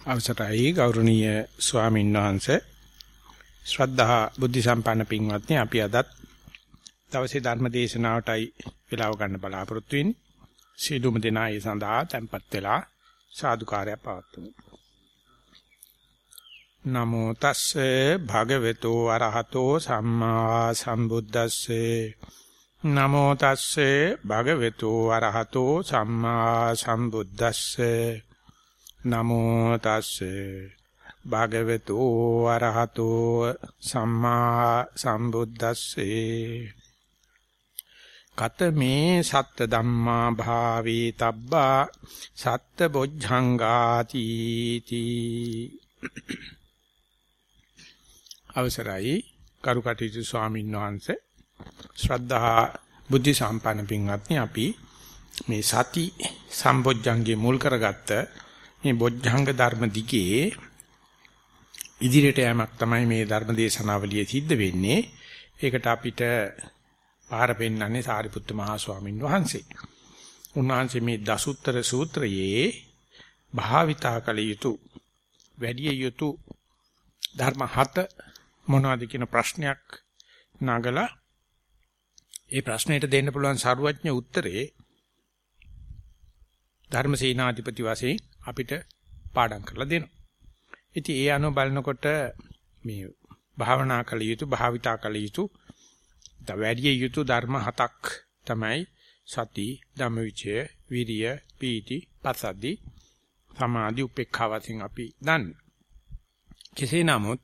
අවසරයි ගෞරවනීය ස්වාමීන් වහන්සේ. ශ්‍රද්ධා බුද්ධ සම්පන්න පින්වත්නි අපි අදත් දවසේ ධර්ම දේශනාවටයි වේලාව ගන්න බලාපොරොත්තු වෙන්නේ. සීලුම දෙනා ඒ සඳහා tempත් වෙලා සාදුකාරය පවත්වමු. නමෝ තස්සේ භගවතු වරහතෝ සම්මා සම්බුද්දස්සේ. නමෝ තස්සේ භගවතු වරහතෝ සම්මා සම්බුද්දස්සේ. නමෝ තස්සේ. භගවතු අරහතෝ සම්මා සම්බුද්දස්සේ. කතමේ සත්ත ධම්මා භාවී තබ්බා සත්ත බොජ්ජංගාති තී. අවසරයි කරුකටීතු ස්වාමීන් වහන්සේ. ශ්‍රද්ධා බුද්ධ සම්පන්න පින්වත්නි අපි මේ සති සම්බොජ්ජංගේ මුල් කරගත්ත මේ බොජ්ජංග ධර්ම දිගේ ඉදිරියට යamak තමයි මේ ධර්ම දේශනාවලියේ සිද්ධ වෙන්නේ. ඒකට අපිට පාර පෙන්නන්නේ සාරිපුත්ත මහා ස්වාමීන් වහන්සේ. උන්වහන්සේ මේ දසුත්තර සූත්‍රයේ භාවිතා කළ යුතු වැඩි යුතු ධර්ම හත මොනවද කියන ප්‍රශ්නයක් නගලා ඒ ප්‍රශ්නෙට දෙන්න පුළුවන් සරුවඥ උත්තරේ ධර්මසේනාධිපති වශයෙන් අපිට පාඩම් කරලා දෙනවා. ඉතින් ඒ අනුව බලනකොට මේ භාවනා කළ යුතු භාවිතා කළ යුතු වැඩි යුතු ධර්ම හතක් තමයි සති, ධම්මවිචය, විරිය, පීති, පසද්දි, සමාධි, උපේක්ඛා වශයෙන් අපි දන්නේ. කෙසේ නමුත්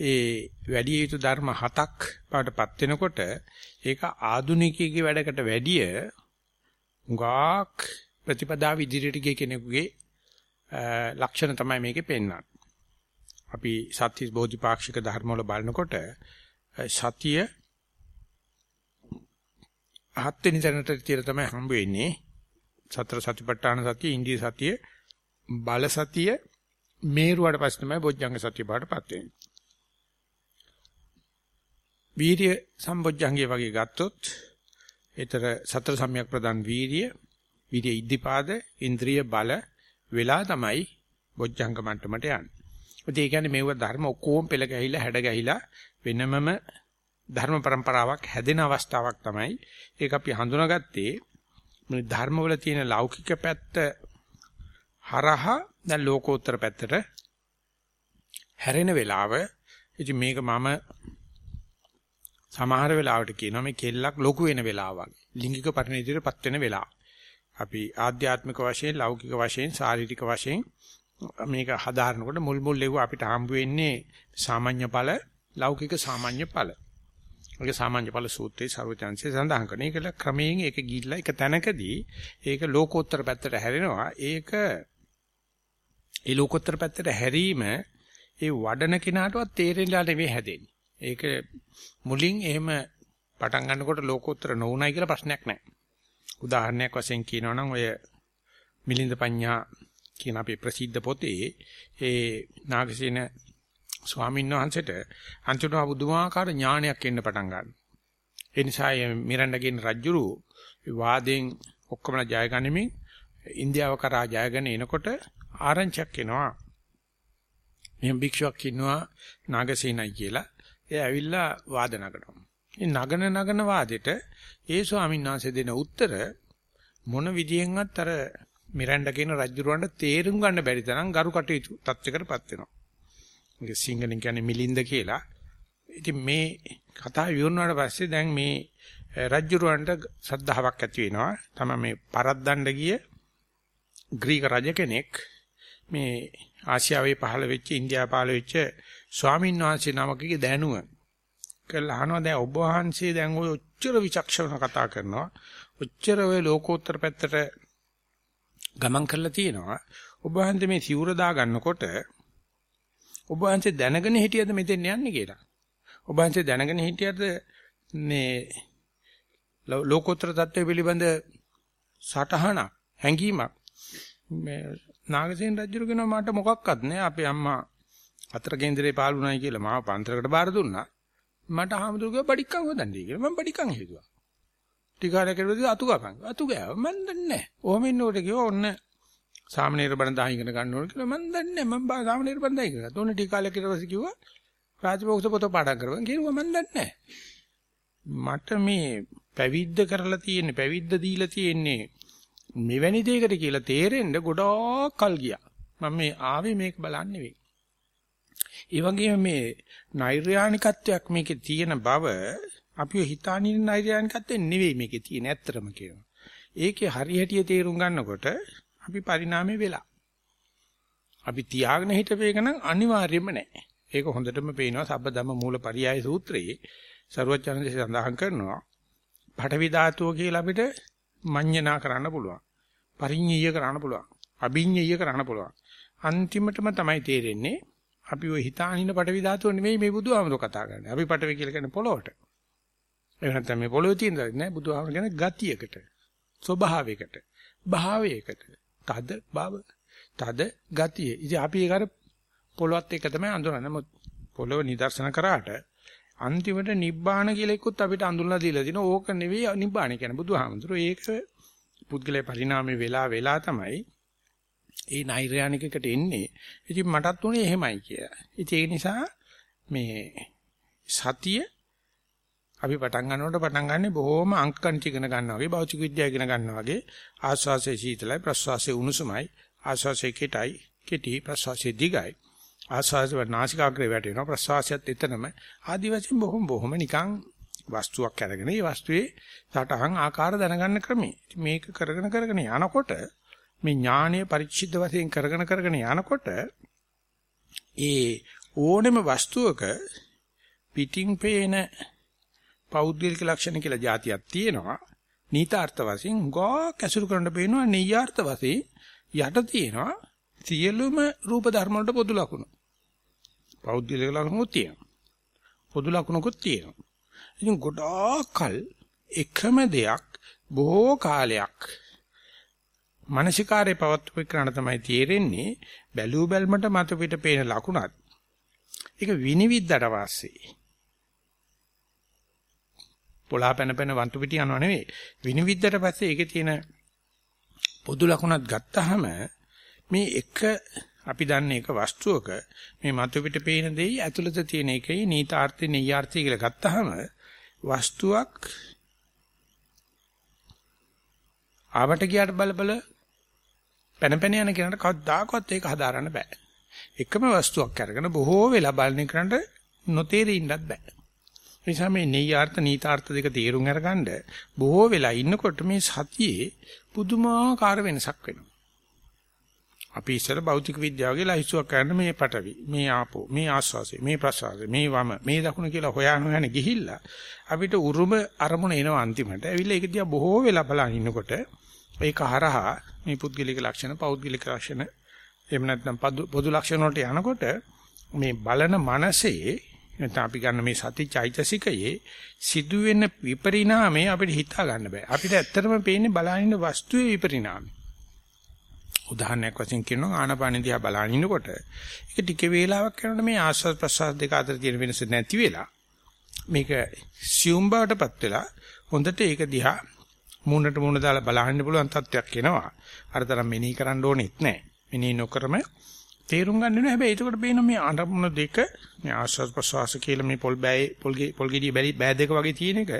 ඒ වැඩි යුතු ධර්ම හතක් බවටපත් වෙනකොට ඒක ආදුනිකයෙකුගේ වැඩකට වැඩිය උගාක් ප්‍රතිපදාව ඉදිරියට ගිය කෙනෙකුගේ ලක්ෂණ තමයි මේකේ පෙන්වන්නේ. අපි සත්‍ය බෝධිපාක්ෂික ධර්ම වල බලනකොට සතිය හත් වෙනි තැනට තියලා තමයි හම්බ වෙන්නේ. සතර සතිපට්ඨාන සතිය, ඉන්දිය සතිය, බල සතිය මේරුවට පස්සේ තමයි බොජ්ජංග සතිය බාටපත් වෙන්නේ. වීර්ය සම්බොජ්ජංගය වගේ ගත්තොත් ඒතර සතර සම්‍යක් ප්‍රදාන් වීර්ය, වීර්ය ඉද්ධිපාද, ඉන්ද්‍රිය බල වෙලා තමයි බොජ්ජංග මට්ටමට යන්නේ. ඒ කියන්නේ මේව ධර්ම ඔක්කොම පෙළ ගැහිලා හැඩ ගැහිලා වෙනමම ධර්ම પરම්පරාවක් හැදෙන අවස්ථාවක් තමයි ඒක අපි හඳුනාගත්තේ මේ ධර්මවල තියෙන ලෞකික පැත්ත හරහා දැන් ලෝකෝත්තර පැත්තට හැරෙන වෙලාව ඉතින් මේක මම සමහර වෙලාවට කියනවා මේ කෙල්ලක් ලොකු වෙන වෙලාව වගේ ලිංගික පරිණතියටපත් වෙන වෙලාව. අපි ආධ්‍යාත්මික වශයෙන් ලෞකික වශයෙන් ශාරීරික වශයෙන් මේක හදාරනකොට මුල් මුල් ලෙව්ව අපිට හම්බ වෙන්නේ සාමාන්‍ය ඵල ලෞකික සාමාන්‍ය ඵල. ඒක සාමාන්‍ය ඵල සූත්‍රයේ ਸਰවචන්සේ සඳහන් කරන. ඒකල ක්‍රමයෙන් ඒක ගිහිල්ලා එක තැනකදී ඒක ලෝකෝත්තර පැත්තට හැරෙනවා. ඒක ඒ ලෝකෝත්තර පැත්තට හැරීම ඒ වඩන කෙනාටවත් තේරෙන්නලා නෙවෙයි හැදෙන්නේ. ඒක මුලින් එහෙම පටන් ගන්නකොට ලෝකෝත්තර නොවුණයි කියලා ප්‍රශ්නයක් නැහැ. උදාහරණයක් වශයෙන් කියනවා නම් ඔය මිලින්ද පඤ්ඤා කියන අපේ ප්‍රසිද්ධ පොතේ ඒ නාගසේන ස්වාමීන් වහන්සේට අන්තිමට බුදුමාකාර ඥානයක් එන්න පටන් ගන්නවා. ඒ නිසා මිරණ්ඩගෙන් රජුරු වාදෙන් ඔක්කොම ජය ගනිමින් ඉන්දියාව කරා ජයගෙන එනකොට ආරංචියක් එනවා. මෙහෙම භික්ෂුවක් ඉන්නවා නාගසේනයි කියලා. ඒ ඇවිල්ලා වාද නගනවා. මේ නගන නගන වාදෙට ඒ ස්වාමීන් වහන්සේ දෙන උත්තර මොන විදියෙන්වත් අර මිරැන්ඩා කියන රජුරවන්ට තේරුම් ගන්න බැරි තරම් ගරු කටයුතු තත්යකටපත් වෙනවා. ඒක සිංහලෙන් කියන්නේ මිලින්ද කියලා. ඉතින් මේ කතාව විවරණාට පස්සේ දැන් මේ රජුරවන්ට සද්ධාාවක් ඇති වෙනවා. තමයි මේ පරද්දණ්ඩ ගිය ග්‍රීක රජ කෙනෙක් මේ ආසියාවේ පහළ වෙච්ච ඉන්දියාව පහළ වෙච්ච ස්වාමීන් වහන්සේ නමකගේ දැනුව කියලා අහනවා දැන් ඔබ වහන්සේ දැන් ওই ඔච්චර විචක්ෂණව කතා කරනවා. ඔච්චර ওই ලෝකෝත්තර පැත්තට ගමන් කරලා තියෙනවා. ඔබ වහන්සේ මේ සිවුර දා ගන්නකොට ඔබ වහන්සේ දැනගෙන හිටියද මෙතෙන් යන්නේ කියලා. ඔබ වහන්සේ දැනගෙන හිටියද මේ ලෝකෝත්තර தත්ත්වය පිළිබඳ සටහන හැඟීමක් මේ නාගසේන රජුරු කෙනා මට මොකක්වත් නෑ අපේ අම්මා අතර කේන්දරේ පාලුණායි කියලා මාව පන්තරකට බාර දුන්නා. මට හාමුදුරුවෝ බඩික්කම් හොදන්නේ කියලා මම බඩික්කම් හේතුවා ටිකාරය කෙරුවදී අතු ගපන් අතු ගෑව මම දන්නේ නැහැ ඔහම ඉන්නකොට කිව්වා ඔන්න සාමනීර බණ දා ඉගෙන ගන්න ඕන කියලා මම දන්නේ නැහැ. මම සාමනීර බණ දා ඉගෙන ගත්තා. ඕනේ ටික කාලයක් ඊට පස්සේ කිව්වා රාජපෝක්ෂ පොත පාඩම් කරපන් කිව්වා මම දන්නේ නැහැ. මට මේ පැවිද්ද කරලා තියෙන්නේ පැවිද්ද දීලා තියෙන්නේ මෙවැනි දෙයකට කියලා තේරෙන්න ගොඩාක් කල් ගියා. මම මේ ආවේ මේක බලන්න නෙවෙයි. ඒ වගේම මේ නෛර්යානිකත්වයක් මේකේ තියෙන බව අපිව හිතානින් නෛර්යානිකත්වෙ නෙවෙයි මේකේ තියෙන ඇත්තටම කියනවා. ඒකේ හරියටිය තේරුම් ගන්නකොට අපි පරිණාමය වෙලා. අපි තියාගෙන හිටපේක නම් අනිවාර්යයෙන්ම නැහැ. ඒක හොඳටම පේනවා සබ්බදම මූලපරියාය සූත්‍රයේ ਸਰවඥාන්සේ සඳහන් කරනවා. පඨවි ධාතුව කියලා අපිට මඤ්ඤණා කරන්න පුළුවන්. පරිඤ්ඤය කරන්න පුළුවන්. අභිඤ්ඤය කරන්න පුළුවන්. අන්තිමටම තමයි තේරෙන්නේ අපි ওই හිතානින පටවි ධාතුව නෙමෙයි මේ බුදුහාමර කතා කරන්නේ. අපි පටවි කියලා කියන්නේ පොළොවට. එහෙම නැත්නම් මේ පොළොවේ තියෙන දේ නෑ බුදුහාමර කියන්නේ ගතියකට, ස්වභාවයකට, භාවයකට. තද බව, තද ගතිය. ඉතින් අපි ඒක අර පොළොවත් එක තමයි අඳුරන්නේ. නමුත් පොළොව නිදර්ශන කරාට අන්තිමට නිබ්බාන කියලා එක්කත් අපිට අඳුරලා දීලා තිනවා. ඕක නෙවෙයි නිබ්බාන කියන්නේ බුදුහාමතුරු. ඒක පුද්ගලයා පරිණාමේ වෙලා වෙලා තමයි ඒ නෛර්යානිකකට එන්නේ. ඉතින් මටත් උනේ එහෙමයි කියලා. ඉතින් ඒ නිසා මේ සතිය අපි පටන් ගන්නකොට පටන් ගන්නෙ බොහොම අංක ගණිත ඉගෙන ගන්නවා වගේ භෞතික විද්‍යාව ඉගෙන ගන්නවා වගේ. ආස්වාසේ සීතලයි ප්‍රස්වාසේ උණුසුමයි. ආස්වාසේ කෙටයි කෙටි ප්‍රස්වාසේ දිගයි. ආස්වාසේ වර්ණාසිකාග්‍රේ වැටෙනවා ප්‍රස්වාසයත් එතනම. ආදි වශයෙන් බොහොම බොහොම නිකන් වස්තුවක් අරගෙන ඒ වස්තුවේ සටහන් ආකාර දැනගන්න ක්‍රමේ. මේක කරගෙන කරගෙන යනකොට මේ ඥානය පරිච්ඡිද්ද වශයෙන් කරගෙන කරගෙන යනකොට ඒ ඕනෙම වස්තුවක පිටින් පේන පෞද්ගලික ලක්ෂණ කියලා જાතියක් තියෙනවා. නීතාර්ථ වශයෙන් ගෝ කැසුරු කරන්න පේනවා නීයාර්ථ වශයෙන් යට තියෙනවා සියලුම රූප ධර්ම වලට පොදු ලක්ෂණ. පෞද්ගලික ලක්ෂණුත් තියෙනවා. පොදු ලක්ෂණකුත් තියෙනවා. ඉතින් ගොඩාක් කල් එකම දෙයක් බොහෝ කාලයක් මානසිකාරේ පවත්වපු කරණ තමයි තේරෙන්නේ. බැලූ බැල්මට මත පිට පේන ලකුණත්. ඒක විනිවිදට වාස්සේ. පොලා පැන පැන වන්තු පිටි යනව නෙවෙයි. විනිවිදට පස්සේ ඒකේ තියෙන පොදු ලකුණත් ගත්තාම මේ එක අපි දන්නේ එක වස්තුවක මේ මතු පිට පේන දෙයි ඇතුළත තියෙන එකයි නීතාර්ථය නෙయ్యాර්ථය කියලා ගත්තාම වස්තුවක් ආවට ගියාට බල බල පැන පැන යන කෙනාට කවදාකවත් ඒක හදාරන්න බෑ. එකම වස්තුවක් අරගෙන බොහෝ වෙලා බලන කෙනාට නොතේරී ඉන්නත් බෑ. නිසා මේ නෙయ్యాර්ථ නීතාර්ථ දෙක තේරුම් අරගන්න බොහෝ වෙලා ඉන්නකොට මේ සතියේ පුදුමාකාර වෙනසක් වෙනවා. අපි ඉස්සර භෞතික විද්‍යාවගේ ලයිස්තුවක් කරන්න මේ පටවි මේ ආපෝ මේ ආස්වාසේ මේ ප්‍රසවාසේ මේ වම මේ දකුණ කියලා හොයන හොයන ගිහිල්ලා අපිට උරුම අරමුණ එනවා අන්තිමට. ඇවිල්ලා ඒක දිහා බොහෝ වෙලා බලන ඉන්නකොට ඒක හරහා මේ පුද්ගලික ලක්ෂණ පෞද්ගලික ලක්ෂණ එහෙම නැත්නම් පොදු ලක්ෂණ වලට යනකොට මේ බලන මනසේ නැත්නම් අපි ගන්න මේ සති චෛතසිකයේ සිදුවෙන විපරිණාමය අපිට හිතා ගන්න බෑ. අපිට ඇත්තටම පේන්නේ බලනින්න වස්තුවේ විපරිණාමය. උදාහරණයක් වශයෙන් කියනවා ආනපාන දිහා බලන ඉන්නකොට ඒක ටික වේලාවක් යනකොට මේ ආස්වාද ප්‍රසආද දෙක අතර තියෙන වෙනස නැති වෙලා මේක සියුම් බවටපත් වෙලා හොඳට ඒක දිහා මූණට මූණ දාලා බලන්න පුළුවන් තත්ත්වයක් එනවා. අර තරම් මෙනෙහි කරන්න ඕනෙත් නැහැ. මෙනෙහි නොකරම තේරුම් ගන්න වෙනවා. හැබැයි ඒකට පේන මේ අරමුණ දෙක මේ ආස්වාද ප්‍රසවාස කියලා මේ පොල් බෑ පොල්ගේ පොල්ගෙඩිය බෑ බෑ දෙක වගේ තියෙන එක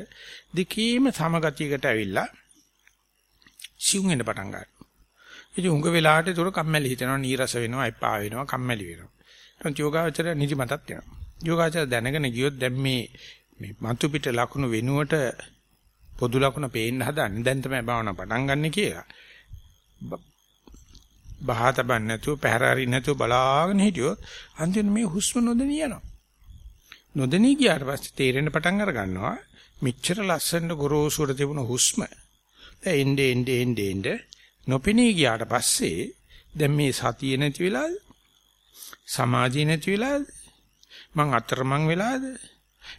දෙකීම සමගතියකට ඇවිල්ලා සිුම් වෙන්න පටන් ගන්නවා. ඉතින් උඟ වෙලාවට ඒතර කම්මැලි හිතෙනවා, නීරස වෙනවා, එපා වෙනවා, කම්මැලි වෙනවා. ඒත් යෝගාවචර නිදිමතක් වෙනවා. යෝගාචර දැනගෙන ගියොත් දැන් මේ මේ මතු පිට ලකුණු වෙනුවට පොදු ලකුණ පේන්න හදන්නේ දැන් තමයි භාවනා පටන් ගන්න කියලා. බහතබන් නැතුව පැහැරරි නැතුව බලාගෙන හිටියොත් අන්තිමට මේ හුස්ම නොදෙනිය යනවා. නොදෙනී ගියාට පස්සේ තේරෙන්න පටන් අර ගන්නවා මෙච්චර ලස්සන ගොරෝසුර තිබුණ හුස්ම. දැන් එnde ende ende ende නොපෙනී ගියාට පස්සේ දැන් මේ සතිය නැති වෙලාද? සමාධිය නැති වෙලාද? මං අතරමං වෙලාද?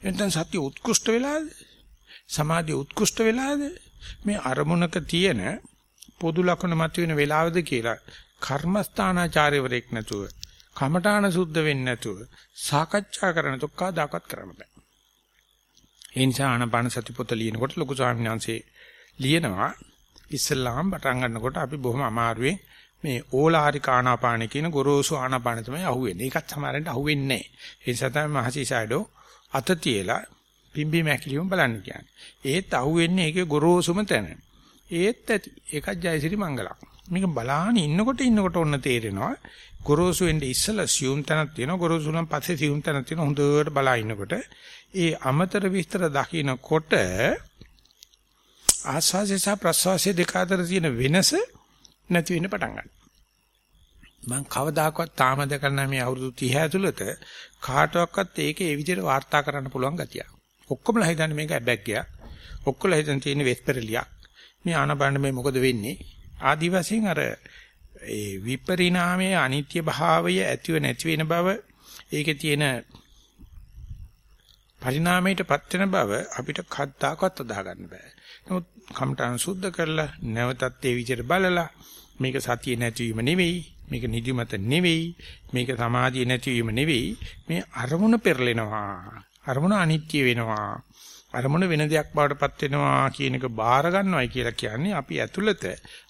එතෙන් සතිය උත්කෘෂ්ඨ වෙලාද? සමාධිය උත්කෘෂ්ඨ වෙලාද මේ අරමුණක තියෙන පොදු ලක්ෂණ මතුවෙන වෙලාවද කියලා කර්මස්ථානාචාර්යවරයෙක් නැතුව කමඨාන සුද්ධ වෙන්නේ නැතුව සාකච්ඡා කරන තොක්කා දාකත් කරන්න බෑ. ඒ නිසා ආනපාන සති පොත ලියනකොට ලොකු ස්වාමීන් වහන්සේ ලියනවා ඉස්ලාම් පටන් ගන්නකොට අපි බොහොම අමාරුවෙන් මේ ඕලාරික ආනාපාන කියන ගොරෝසු ආනාපාන තමයි අහුවෙන්නේ. ඒකත් සමහරවිට අහුවෙන්නේ නැහැ. ඒ නිසා තමයි මහසිසයිඩෝ අත තියලා පිම්බි මැකිලියුම් බලන්න කියන්නේ. ඒත් අහුවෙන්නේ ඒකේ ගොරෝසුම තැන. ඒත් ඇති. ඒකත් ජයසිරි මංගලක්. මේක බලාගෙන ඉන්නකොට ඉන්නකොට ඔන්න තේරෙනවා ගොරෝසු වෙන්නේ ඉස්සලා සියුම් තැනක් තියෙනවා ගොරෝසු නම් පස්සේ සියුම් තැනක් තියෙනවා හොඳට බලා ඉන්නකොට ඒ අමතර විස්තර දකින්නකොට ආස්වාසේ සහ ප්‍රස්වාසයේ දෙක අතර තියෙන වෙනස නැති වෙන්න පටන් ගන්නවා. මම කවදාකවත් තාම දැකලා නැහැ මේ අවුරුදු 30 ඇතුළත කාටවත් ඒකේ ඒ විදිහට වාර්තා කරන්න පුළුවන් ගතිය. ඔක්කොමලා හිතන්නේ මේක ඇබැග්ගයක්. ඔක්කොලා හිතන් තියෙන වෙස්පරලියක්. මේ ආනබන්න මේ මොකද වෙන්නේ? ආදි වශයෙන් අර ඒ විපරිණාමයේ අනිත්‍ය භාවය ඇතිව නැති වෙන බව ඒකේ තියෙන පරිණාමයටපත් වෙන බව අපිට කද්දාකවත් අදා ගන්න බෑ. නමුත් කමඨං සුද්ධ කරලා නැවතත් ඒ විදිහට බලලා මේක සතිය නැතිවීම නෙවෙයි මේක නිදිමත නෙවෙයි මේක සමාධිය නැතිවීම නෙවෙයි මේ අරමුණ පෙරලෙනවා අරමුණ අනිත්‍ය වෙනවා. අරමුණ වෙන දෙයක් බවටපත් වෙනවා කියන එක බාර ගන්නවයි කියලා කියන්නේ අපි ඇතුළත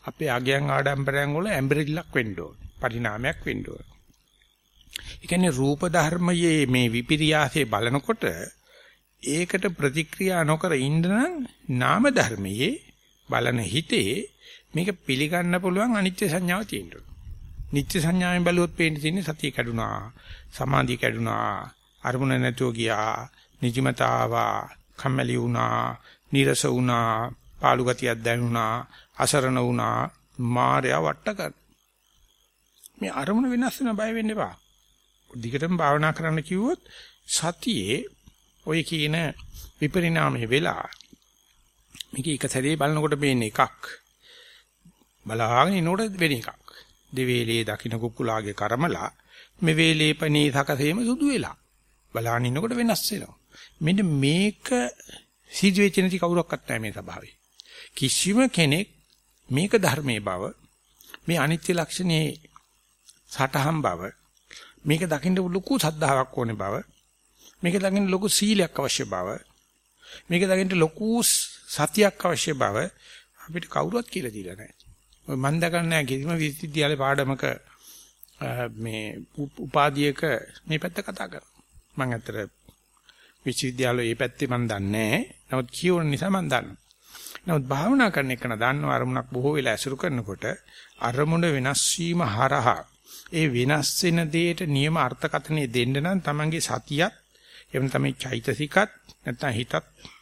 අපේ අගයන් ආඩම්බරයන් වල ඇම්බරිල්ලක් වෙන්න ඕන. පරිණාමයක් වෙන්න ඕන. ඒ කියන්නේ රූප ධර්මයේ මේ විපිරියාසේ බලනකොට ඒකට ප්‍රතික්‍රියා නොකර ඉන්න නම් නාම ධර්මයේ බලන හිතේ මේක පිළිගන්න පුළුවන් අනිත්‍ය සංඥාව තියෙනවා. නිත්‍ය සංඥාවෙන් බැලුවොත් පේන්න තියෙන්නේ සතිය කැඩුනා, සමාධිය කැඩුනා, අරමුණ නැතුව ගියා, නිදිමතාවා, කම්මැලි වුණා, නීරස වුණා, පාළු ගතියක් දැනුණා, අසරණ වුණා, මායя වට කර. මේ අරමුණ වෙනස් වෙන බය වෙන්න එපා. දිගටම භාවනා කරන්න කිව්වොත් සතියේ ඔය කියන විපරිණාමයේ වෙලා මේක එක සැරේ බලනකොට පේන්නේ එකක් බලාගෙන ඉනකොට වෙන එකක් දෙවේලේ දකින්න කුකුලාගේ කර්මලා මේ වේලේ පණී සකසේම සුදු වෙලා බලාගෙන ඉන්නකොට වෙනස් වෙනවා මෙන්න මේක සිදු වෙච්ච නැති කවුරක්වත් නැහැ මේ ස්වභාවය කිසිම කෙනෙක් මේක ධර්මයේ බව මේ අනිත්‍ය ලක්ෂණේ සටහන් බව මේක දකින්න ලොකු සද්ධාාවක් ඕනේ බව මේක දකින්න ලොකු සීලයක් අවශ්‍ය බව මේක දකින්න ලොකු සතියක් අවශ්‍ය බව අපිට කවුරුවත් කියලා දීලා නැහැ. මම දකන්නේ නැහැ කිසිම විශ්වවිද්‍යාලේ පාඩමක මේ උපාධියක මේ පැත්ත කතා කරා. මම ඇත්තට විශ්වවිද්‍යාලේ මේ පැත්තේ මම දන්නේ නැහැ. නමුත් කියවන නිසා මම දන්නවා. නමුත් භාවනා කරන එක නදන්නව අරමුණක් බොහෝ වෙලා ඇසුරු කරනකොට අරමුණ වෙනස් වීම හරහා ඒ වෙනස් වෙන දෙයට නියම අර්ථකථනය දෙන්න නම් තමන්ගේ සතියත් එහෙම තමයි චෛතසිකත් නැත්නම් හිතත්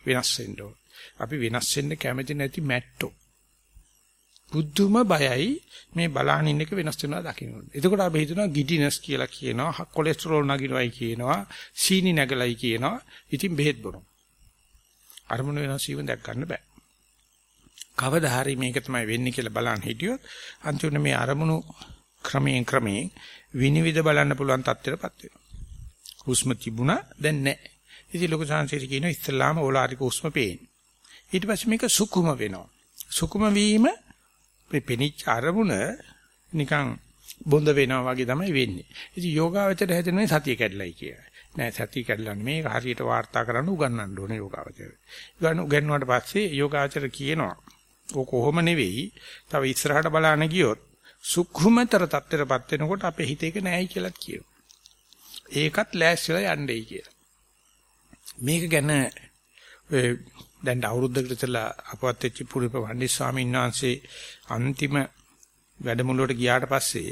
වෙනස් වෙන්න ඕන. අපි වෙනස් වෙන්න කැමති නැති මැට්ටෝ. බුද්ධුම බයයි මේ බලාන ඉන්න එක වෙනස් වෙනවා දකින්න. එතකොට අපි හිතනවා ගිඩිනස් කියලා කියනවා, කොලෙස්ටරෝල් නගිනවයි කියනවා, සීනි නැගලයි කියනවා. ඉතින් බෙහෙත් බොනවා. අරමුණ වෙනස් වීම දැක් ගන්න බෑ. කවදා හරි මේක තමයි වෙන්නේ කියලා බලන් හිටියොත් අන්තිමට මේ අරමුණු ක්‍රමයෙන් ක්‍රමයෙන් විනිවිද බලන්න පුළුවන් තත්ත්වයටපත් වෙනවා. හුස්ම තිබුණා දැන් නැහැ. ඉතින් ලොකු සංසීර කියන ඉස්ලාම ඕලාරික හුස්ම පේන්නේ. ඊට පස්සේ මේක සුකුම වෙනවා. සුකුම වීම මේ පෙනිච්ච අරමුණ නිකන් බොඳ වෙනවා වගේ තමයි වෙන්නේ. ඉතින් යෝගාවචරය හැදෙන්නේ සතිය කැඩලයි කියලා. නෑ සතිය කැඩලා නෙමෙයි හරියට වාර්තා කරන්න උගන්වන්න ඕනේ යෝගාවචරය. උගන් උගන්වුවාට පස්සේ යෝගාවචර කියනවා ඕක කොහොම නෙවෙයි. තව ඉස්සරහට බලන්න ගියොත් සුකුමතර තත්ත්වයටපත් වෙනකොට අපේ හිතේක නෑයි කියලා කියනවා. ඒකත් ලෑස්තිලා යන්නයි කියලා. මේක ගැන දැන් අවුරුද්දකට ඉතලා අපවත් වෙච්ච පුරිප වණ්ඩි ස්වාමීන් වහන්සේ අන්තිම වැඩමුළුවට ගියාට පස්සේ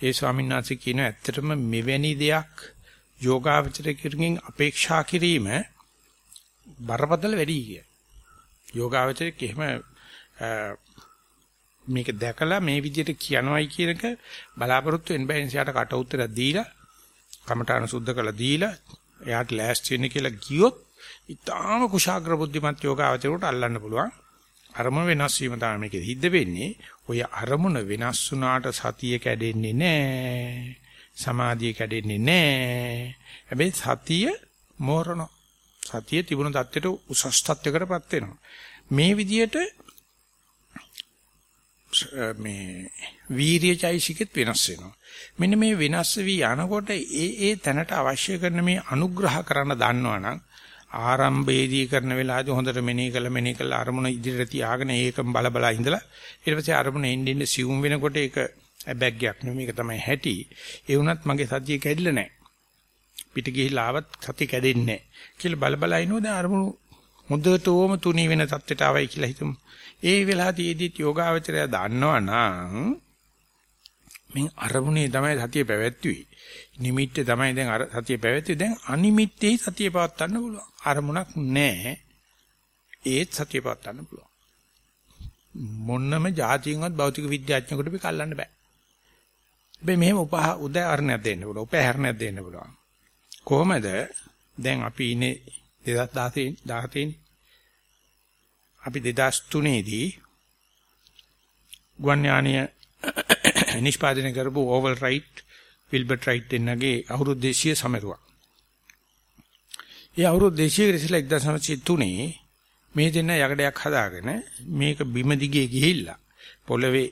ඒ ස්වාමීන් වහන්සේ කියන ඇත්තටම මෙවැනි දෙයක් යෝගාවචරකකින් අපේක්ෂා කිරීම බරපතල වැඩි කිය. යෝගාවචරයක් එහෙම මේක දැකලා මේ විදිහට කියනවයි කියන එක බලාපොරොත්තු වෙන්න බෑ එනිසාට කට උත්තරයක් දීලා කමඨාන සුද්ධ කළා දීලා එයාට ලෑස්ති වෙන්න කියලා ගියොත් ඊටාම කුශාග්‍ර බුද්ධිමත් යෝගාවචරයට අල්ලන්න පුළුවන්. අරමුණ වෙනස් වීම තමයි මේකෙ හිද්ද වෙන්නේ. ඔය අරමුණ වෙනස් වුණාට සතිය කැඩෙන්නේ නැහැ. සමාධිය කැඩෙන්නේ නැහැ. හැබැයි සතිය මෝරණ. සතිය තිබුණ தත්ත්වයට උසස් තත්ත්වයකටපත් වෙනවා. මේ විදියට මේ වීර්යචෛසිකෙත් වෙනස් වෙනවා. මෙන්න මේ වෙනස් වී යනකොට ඒ ඒ තැනට අවශ්‍ය කරන මේ අනුග්‍රහ කරන්න දන්නවනම් ආරම්භයේදී කරන වෙලාවදී හොඳට මෙනෙහි කළ මෙනෙහි කළ අරමුණ ඉදිරියට තියාගෙන ඒකම බල බල ඉඳලා ඊට පස්සේ අරමුණ එන්න එන්න සිවුම් වෙනකොට ඒක බැග්යක් නෙමෙයි මේක තමයි හැටි. ඒ වුණත් මගේ සතිය කැඩිලා නැහැ. පිට ගිහිලා ආවත් සතිය කැඩෙන්නේ නැහැ. කියලා බල බල ඉනෝ දැන් අරමුණු මුදතෝම තුනී වෙන තත්ත්වයට ආවයි කියලා හිතමු. ඒ වෙලාවදීදීත් යෝගාවචරය දන්නවනම් මේ අරමුණේ තමයි සතිය පැවැත්වුවේ. නිමිත්තේ තමයි දැන් අර සතිය පැවැත්වුවේ. දැන් අනිමිත්තේ සතිය පවත්වන්න පුළුවන්. අරමුණක් නැහැ. ඒත් සතිය පවත්වන්න පුළුවන්. මොන්නම જાතියින්වත් භෞතික විද්‍යාඥයෙකුට අපි කල්ලන්න බෑ. හැබැයි මෙහෙම උපහ උදාහරණයක් දෙන්න පුළුවන්. උපහරණයක් දෙන්න පුළුවන්. කොහොමද දැන් අපි ඉන්නේ 2016 17 අපි 2003 දී ගුවන් යානීය නිෂ්පාදනය කරපු ඕවල් රයිට් විල්බර්ට් රයිට් දෙන්නගේ අවුරුදු 200 සමරුවා. ඒ අවුරුදු 200 ඉස්සෙල්ලා 1903 මේ දෙන්න යකඩයක් හදාගෙන මේක බිම දිගේ ගිහිල්ලා පොළවේ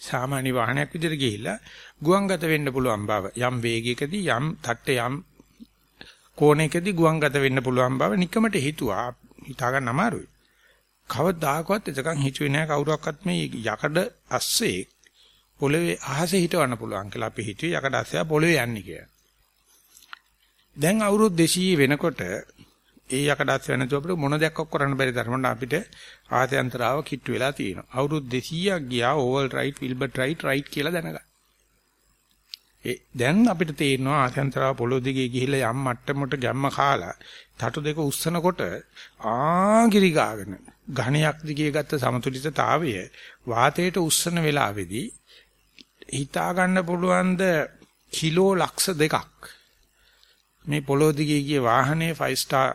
සාමාන්‍ය වාහනයක් විදිහට ගිහිල්ලා ගුවන්ගත වෙන්න පුළුවන් බව යම් වේගයකදී යම් තට්ටේ යම් කෝණයකදී ගුවන්ගත වෙන්න පුළුවන් බව නිකමට හිතුවා හිතා ගන්න අමාරුයි. කවදාකවත් එතකන් හිතුවේ නෑ කවුරක්වත් මේ යකඩ අස්සේ පොළවේ අහසේ හිටවන්න පුළුවන් කියලා අපි හිතුවේ යකඩ අස්සයා පොළවේ යන්නේ කියලා. දැන් අවුරුදු 200 වෙනකොට ඒ යකඩත් වෙනතු අපිට මොන දෙයක් කරන්න බැරි තරමට අපිට ආත්‍යන්තරාව කිට්ටු වෙලා තියෙනවා. අවුරුදු 200ක් ගියා Orville Wright Wilbur Wright Wright කියලා දැනගන්න. ඒ දැන් අපිට තේරෙනවා ආත්‍යන්තරාව පොළොව දිගේ ගිහිල්ලා යම් මට්ටමකට ගැම්ම කාලා තටු දෙක උස්සනකොට ආගිරි ගාගෙන ඝණයක් දිගේ ගත්ත සමතුලිතතාවය වාතයට උස්සන වෙලාවේදී හිතා ගන්න පුළුවන්ද කිලෝ ලක්ෂ දෙකක් මේ පොළොව දිගේ ගිය වාහනේ 5 star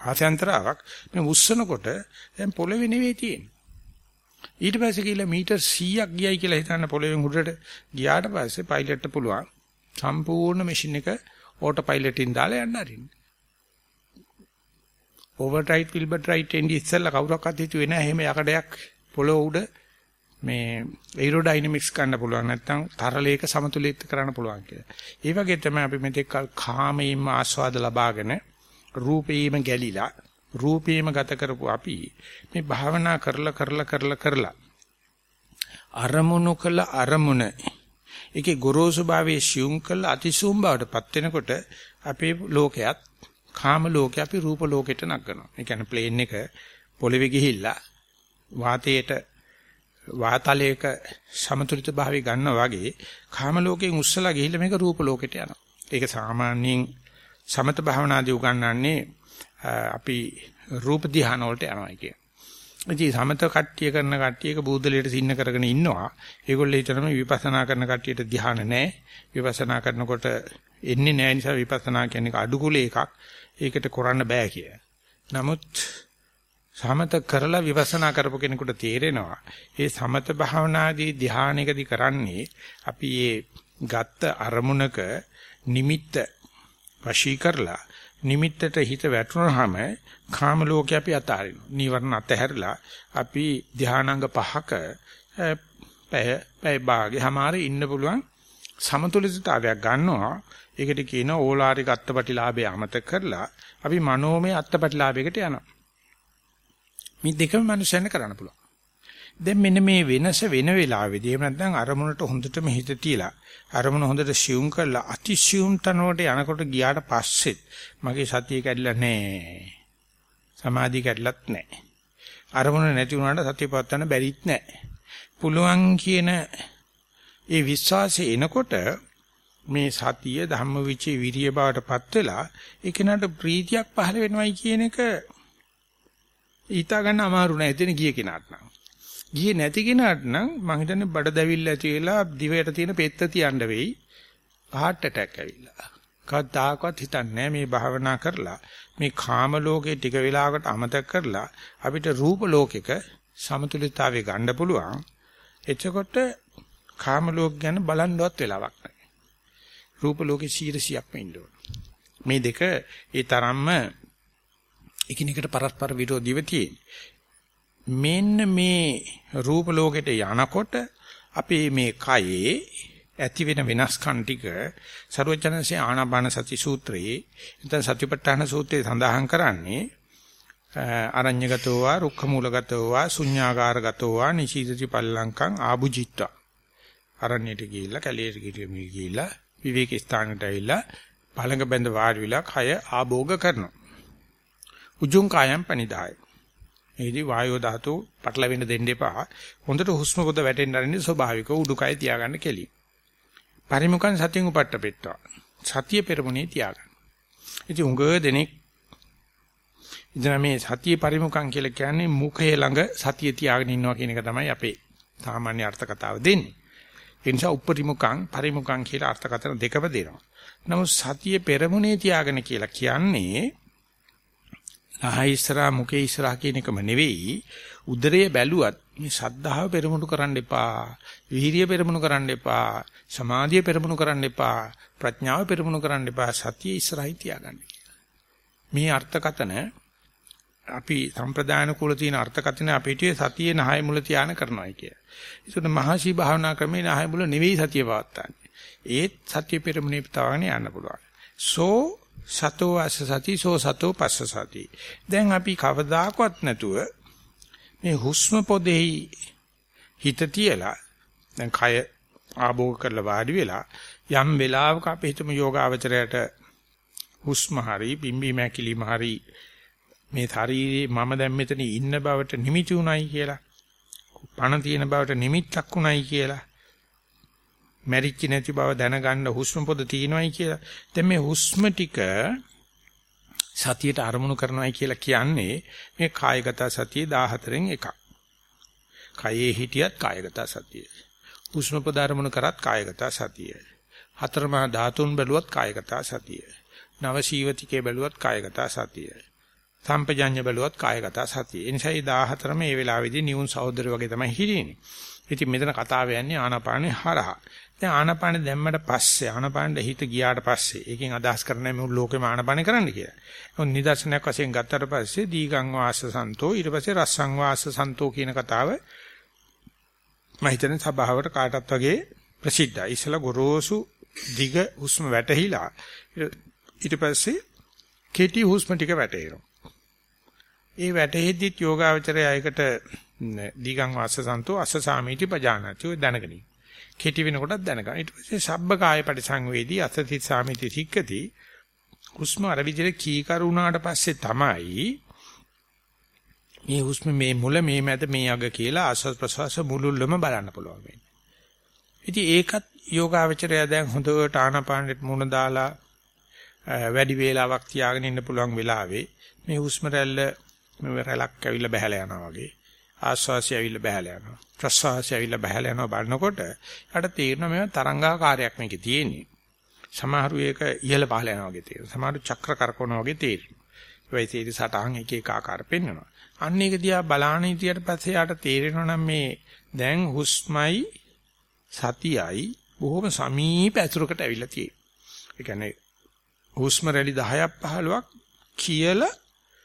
ආසයන්තරාවක් මේ උස්සනකොට දැන් පොළවේ නෙවෙයි තියෙන්නේ. ඊට පස්සේ කියලා මීටර් 100ක් ගියයි කියලා හිතන්න පොළවෙන් උඩට ගියාට පස්සේ පයිලට්ට පුළුවන් සම්පූර්ණ මැෂින් එක ඕටෝ පයිලට්ින් දාලා යන්න අරින්න. ඕවර්රයිට් විල්බර්ට් රයිට් එන්ඩි ඉස්සෙල්ලා කවුරක්වත් හිතුවේ නැහැ එහෙම යකඩයක් පොළොව උඩ මේ ඒරෝඩයිනමික්ස් ගන්න පුළුවන් නැත්නම් තරලයක සමතුලිත කරන්න පුළුවන් කියලා. ඒ වගේ තමයි අපි මෙතෙක් කාමයෙන්ම ආස්වාද ලබාගෙන රූපේම ගැලිලා රූපේම ගත කරපු අපි මේ භාවනා කරලා කරලා කරලා කරලා අරමුණු කළ අරමුණ ඒකේ ගොරෝසු භාවයේ ශියුම් කළ අතිසුම් බවටපත් වෙනකොට අපේ ලෝකයක් කාම ලෝකේ අපි රූප ලෝකෙට නගනවා. ඒ කියන්නේ ප්ලේන් එක පොළවේ ගිහිල්ලා වාතයට වාතලයක සමතුලිත භාවය ගන්නවා වගේ කාම ලෝකයෙන් උස්සලා ගිහිල්ලා මේක රූප ලෝකෙට යනවා. ඒක සාමාන්‍යයෙන් සමත භාවනාදී උගන්වන්නේ අපි රූප ධ්‍යාන වලට යනවා කිය. ඉතින් සමත කට්ටිය කරන කට්ටියක බූදලයට සින්න කරගෙන ඉන්නවා. ඒගොල්ලෝ හිතනම විපස්සනා කරන කට්ටියට ධ්‍යාන නැහැ. විපස්සනා කරනකොට එන්නේ නැහැ නිසා විපස්සනා කියන්නේ අඩු කුල එකක්. ඒකට කරන්න බෑ කිය. නමුත් සමත කරලා විපස්සනා කරපු කෙනෙකුට තේරෙනවා ඒ සමත භාවනාදී ධ්‍යානයකදී කරන්නේ අපි මේ ගත්ත අරමුණක නිමිත්ත වශී කරලා නිමිත්තට හිත වැටුනහම කාම ලෝකේ අපි අතාරිනවා. නීවරණ අතහැරලා අපි ධානාංග පහක පැය පැය භාගේ හැමාරේ ඉන්න පුළුවන් සමතුලිතතාවයක් ගන්නවා. ඒකට කියන ඕලාරික අත්පටිලාභය අමතක කරලා අපි මනෝමය අත්පටිලාභයකට යනවා. මේ දෙකම මනුෂ්‍යයන් කරන්න පුළුවන්. දැන් මෙන්න මේ වෙනස වෙන වෙලාවේදී එහෙම නැත්නම් අරමුණට හොඳටම හිත තියලා අරමුණ හොඳට සියුම් කරලා අතිසියුම් තනවට යනකොට ගියාට පස්සෙත් මගේ සතිය කැඩිලා නැහැ. සමාධිය කැඩලත් නැහැ. අරමුණ නැති වුණාට සතිය පවත්වන්න බැරිත් නැහැ. පුළුවන් කියන ඒ විශ්වාසය එනකොට මේ සතිය ධම්මවිචේ විරිය බවටපත් වෙලා ඒ කෙනාට ප්‍රීතියක් පහළ වෙනවයි කියන එක ඊටා ගන්න අමාරු නෑ එතන ගිය කෙනාට නම්. ගියේ නැති කෙනාට නම් මං හිතන්නේ බඩ දැවිල්ල ඇති වෙලා දිවයට තියෙන පෙත්ත තියන්න වෙයි. heart attack ඇවිල්ලා. කවදාකවත් හිතන්නේ මේ භාවනා කරලා මේ කාම ලෝකේ ටික වෙලාවකට අමතක කරලා අපිට රූප ලෝකෙක සමතුලිතතාවය ගන්න පුළුවන්. එතකොට කාම ලෝක ගැන බලන්නවත් වෙලාවක් නැහැ. රූප ලෝකේ 100%ක්ම ඉන්න ඕන. මේ දෙක ඒ තරම්ම එකිනෙකට පරස්පර විරෝධීව තියෙන. මෙන්න මේ රූප ලෝකෙට යනකොට අපේ මේ කයේ ඇති වෙන වෙනස්කම් ටික ਸਰවඥන්සේ ආනාපාන සති සූත්‍රයේ නැත්නම් සතිපට්ඨාන සූත්‍රයේ සඳහන් කරන්නේ අරඤ්‍යගතෝ වා රුක්ඛමූලගතෝ වා ශුඤ්ඤාකාරගතෝ වා නිශීදති පල්ලංකං ආභුජිත්වා අරණ්‍යයට ගිහිල්ලා කැලේට ගිහිල්ලා විවේක ස්ථානකට ඇවිල්ලා පළඟ බැඳ වාඩි වෙලා කය ආභෝග කරනවා. උජුං කායම් පනිදාය. ඒදී වායෝ ධාතු පටලවෙන්න දෙන්න එපා. හොඳට හුස්ම පොද වැටෙන්න අරින්න ස්වභාවික උඩුකය තියාගන්න කෙලි. පරිමුඛං සතියං උපට්ඨපෙත්තා. සතිය පෙරමුණේ තියාගන්න. ඉතින් උඟ දෙනෙක් ඉතින් මේ සතිය පරිමුඛං කියලා කියන්නේ මුඛයේ ළඟ සතිය තියාගෙන ඉන්නවා කියන එක තමයි අපේ සාමාන්‍ය අර්ථ කතාව දෙන්නේ. ඒ නිසා උපරිමුඛං පරිමුඛං කියලා අර්ථකථන දෙකම දෙනවා. නමුත් සතිය පෙරමුණේ තියාගෙන කියලා කියන්නේ නහය ඉස්සරහා මුඛේ ඉස්සරහා කියන එකම නෙවෙයි උදරයේ බැලුවත් මේ ශද්ධාව පෙරමුණු කරන්න එපා විහිරිය පෙරමුණු කරන්න එපා සමාධිය පෙරමුණු කරන්න එපා ප්‍රඥාව පෙරමුණු කරන්න එපා සතිය ඉස්සරහින් තියාගන්න මේ අර්ථකතන අපි සම්ප්‍රදාන කුල තියෙන අර්ථකතන අපිට සතියේ නහය මුල තියාන කරනවායි කිය. ඒකට මහසි භාවනා ක්‍රමේ නහය මුල නෙවෙයි සතිය පවත්තන්නේ. ඒත් සතිය පෙරමුණේ තවගෙන යන්න පුළුවන්. සෝ සතෝ අස්ස සති සෝ සතෝ පස්ස සති. දැන් අපි කවදාකවත් නැතුව මේ හුස්ම පොදෙහි හිත තියලා දැන් කය ආභෝග කරලා වාඩි වෙලා යම් වෙලාවක අපි හිතමු යෝගාවචරයට හුස්ම හරි බිම්බි මැකිලිම හරි මේ ශරීරේ මම දැන් මෙතන ඉන්න බවට නිමිති උණයි කියලා පණ තියෙන බවට නිමිත්තක් උණයි කියලා මැරිච්ච නැති බව දැනගන්න හුස්ම පොද තියෙනවයි කියලා. දැන් මේ හුස්ම ටික සතියට අරමුණු කරනවයි කියලා කියන්නේ මේ කායගත සතිය 14න් එකක්. කයේ හිටියත් කායගත සතිය. හුස්ම පොද අරමුණු කරත් කායගත සතිය. හතරමහා ධාතුන් බැලුවත් කායගත සතිය. නව ශීවතිකේ බැලුවත් කායගත සතිය. සම්පජඤ්ඤ බැලුවත් කායගත සතිය. ඒ නිසා මේ 14ම මේ වෙලාවේදී නියුන් සහෝදර වගේ තමයි හිටින්නේ. ඉතින් මෙතන කතාව යන්නේ ආනාපානේ හරහා. දැන් ආනාපාන දැම්මට පස්සේ ආනාපානෙ හිත ගියාට පස්සේ ඒකෙන් අදහස් කරන්නේ මේ ලෝකෙම ආනාපාන කරන්න කියලා. මොන් නිදර්ශනයක් වශයෙන් ගත්තට පස්සේ දීගං වාස සන්තෝ ඊට පස්සේ රස්සං වාස සන්තෝ කියන කතාව මම හිතන්නේ සභාවට කාටත් වගේ ප්‍රසිද්ධයි. ඉස්සලා ගොරෝසු දිග හුස්ම වැටහිලා ඊට පස්සේ කෙටි හුස්ම ටික වැටේනවා. ඒ වැටෙද්දිත් යෝගාවචරය අයකට දීගං වාස සන්තෝ අස්ස සාමීති පජානාති ඔය දැනගනි. කෙටි වෙනකොටත් දැනගන්න. ඊට පස්සේ සබ්බ කාය පරිසංවේදී අසති සාමිති සික්කති. හුස්ම අර විදිහට කීකරු වුණාට පස්සේ තමයි මේ හුස්ම මේ මුල මේ මැද මේ අග කියලා ආස්වාද ප්‍රසවාස මුලුල්ලම බලන්න පුළුවන් වෙන්නේ. ඉතින් ඒකත් යෝගාවචරය දැන් හොඳට ආනාපානෙට මුණ දාලා වැඩි වේලාවක් තියාගෙන ඉන්න පුළුවන් වෙලාවේ මේ හුස්ම රැල්ල මේ රැලක් ඇවිල්ලා බහැලා යනවා වගේ ආස්වාසිය ඇවිල්ලා බහැලා යනවා. ප්‍රස්වාසය ඇවිල්ලා බහැලා යනවා බලනකොට යට තේරෙනවා මේවා තරංගාකාරයක් මේකේ තියෙන්නේ. සමහරු ඒක ඉහළ පහළ යනවා වගේ තේරෙනවා. සමහරු චක්‍ර කරකවනවා වගේ තේරෙනවා. ඒ වගේ සටහන් එක එක ආකාර පෙන්වනවා. අන්න ඒක දිහා බලාන ඉතියට පස්සේ යට තේරෙනවා නම් මේ දැන් හුස්මයි සතියයි බොහොම සමීප ඇතුරකට ඇවිල්ලා තියෙන්නේ. ඒ කියන්නේ හුස්ම රැලි 10ක් 15ක් කියලා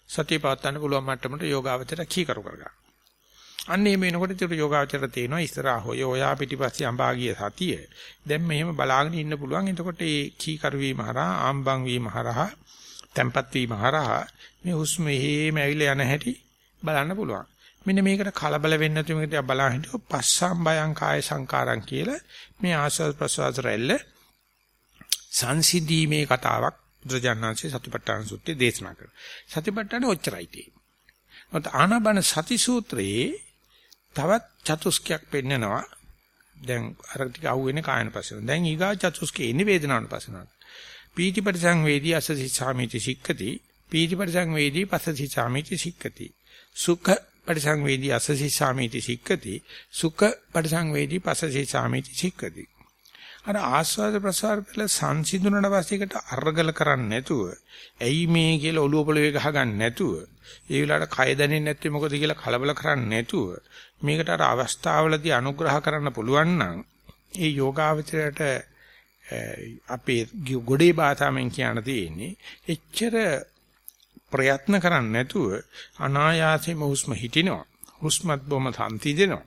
සතිය පවත්වන්න පුළුවන් මට්ටමට යෝගාවචර කීකරු කරගන්න. අන්න එහෙම වෙනකොට ඒකට යෝගාචර තේනවා ඉස්සරහා හොය ඔයා පිටිපස්සේ අඹාගිය සතිය. දැන් මෙහෙම බලාගෙන ඉන්න පුළුවන්. එතකොට ඒ කී කරු වීම හරහා ආම්බන් වීම හරහා tempat වීම හරහා මේ හුස්ම එහෙම ඇවිල්ලා යන හැටි බලන්න පුළුවන්. මෙන්න මේකට කලබල වෙන්නේ නැතුව මේක දිහා බලන හිටියොත් පස්සම් බයං කාය සංකාරම් කියලා මේ ආස්වාද ප්‍රසවාස රැල්ල සංසිද්ධීමේ කතාවක් බුදුජානනාංශේ සතිපට්ඨාන සූත්‍රයේ දේශනා කරනවා. සතිපට්ඨානේ ඔච්චරයි තියෙන්නේ. ආනාපාන සති සූත්‍රයේ තවත් චතුස්කයක් පෙන්නනවා. දැන් අර ටික අහුවෙන්නේ කායන පස්සෙන්. දැන් ඊගා චතුස්කේ ඉන්නේ වේදනාවන පස්සෙන්. පීති පරිසංවේදී අසසි සාමිති සික්කති. පීති පරිසංවේදී පසසි සාමිති සික්කති. සුඛ පරිසංවේදී අසසි සාමිති සික්කති. සුඛ පරිසංවේදී පසසි සාමිති සික්කති. අර ආස්වාද ප්‍රසාර පෙළ සංසිඳුණට පස්සේ එකට අරගල කරන්නේ නැතුව ඇයි මේ කියලා ඔළුව පොළවේ ගහගන්න නැතුව ඒ වෙලාවට කය දැනෙන්නේ නැත්තේ මොකද කියලා කලබල කරන්නේ නැතුව මේකට අර අවස්ථාවලදී අනුග්‍රහ කරන්න පුළුවන් නම් ඒ යෝගාවචරයට අපේ ගොඩේ බාතාවෙන් කියන්න තියෙන්නේ එච්චර ප්‍රයත්න කරන්නේ නැතුව අනායාසයෙන්ම හුස්ම හිටිනවා. හුස්මත් බොම සම්ති දෙනවා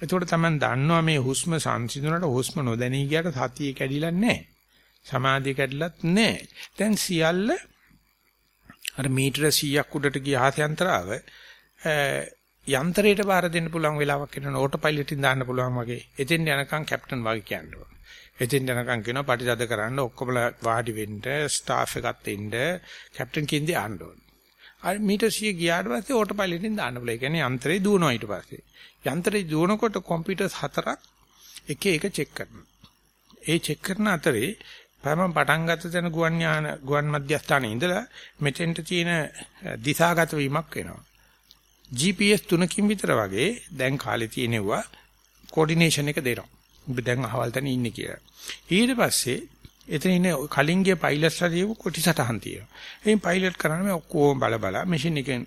එතකොට තමයි දන්නවා මේ හුස්ම සංසිඳුනට හුස්ම නොදැනී ගියට සතිය කැඩිලා නැහැ සමාධිය කැඩිලත් නැහැ දැන් සියල්ල අර මීටර 100ක් උඩට ගිය ආසයන්තරාව යන්ත්‍රයට බාර දෙන්න පුළුවන් වෙලාවක් එනවා ඕටෝ පයිලට් එකෙන් දාන්න පුළුවන් වගේ. එතෙන් යනකම් කැප්ටන් වගේ කියනවා. එතෙන් යනකම් කියනවා පටිසද කරන්න ඔක්කොම වාඩි වෙන්න ස්ටාෆ් එකත් ඉන්න කැප්ටන් කින්දේ ආන්න ඕන. අර මීටර් 100 ගියාට පස්සේ ඕටෝ පයිලට් එකෙන් දාන්න පුළුවන්. ඒ කියන්නේ යන්ත්‍රේ දුවනවා ඊට පස්සේ. යන්ත්‍රේ දුවනකොට කම්පියුටර්ස් හතරක් එක එක චෙක් කරනවා. ඒ චෙක් කරන අතරේ පරම පටන් ගත්ත තැන ගුවන් යාන ගුවන් මධ්‍යස්ථානයේ ඉඳලා මෙතෙන්ට තියෙන දිශාගත වීමක් වෙනවා. GPS තුනකින් විතර වගේ දැන් කාලේ තියෙනවා කෝඩිනේෂන් එක දෙනවා. ඔබ දැන් අහවල් තැන ඉන්නේ කියලා. ඊට පස්සේ එතන ඉන්නේ කලින් ගිය පයිලට්ස්ලා දීපු කොටි සටහන් තියෙනවා. එයින් පයිලට් කරන්නේ මේ ඔක්කොම බල බල මැෂින් එකෙන්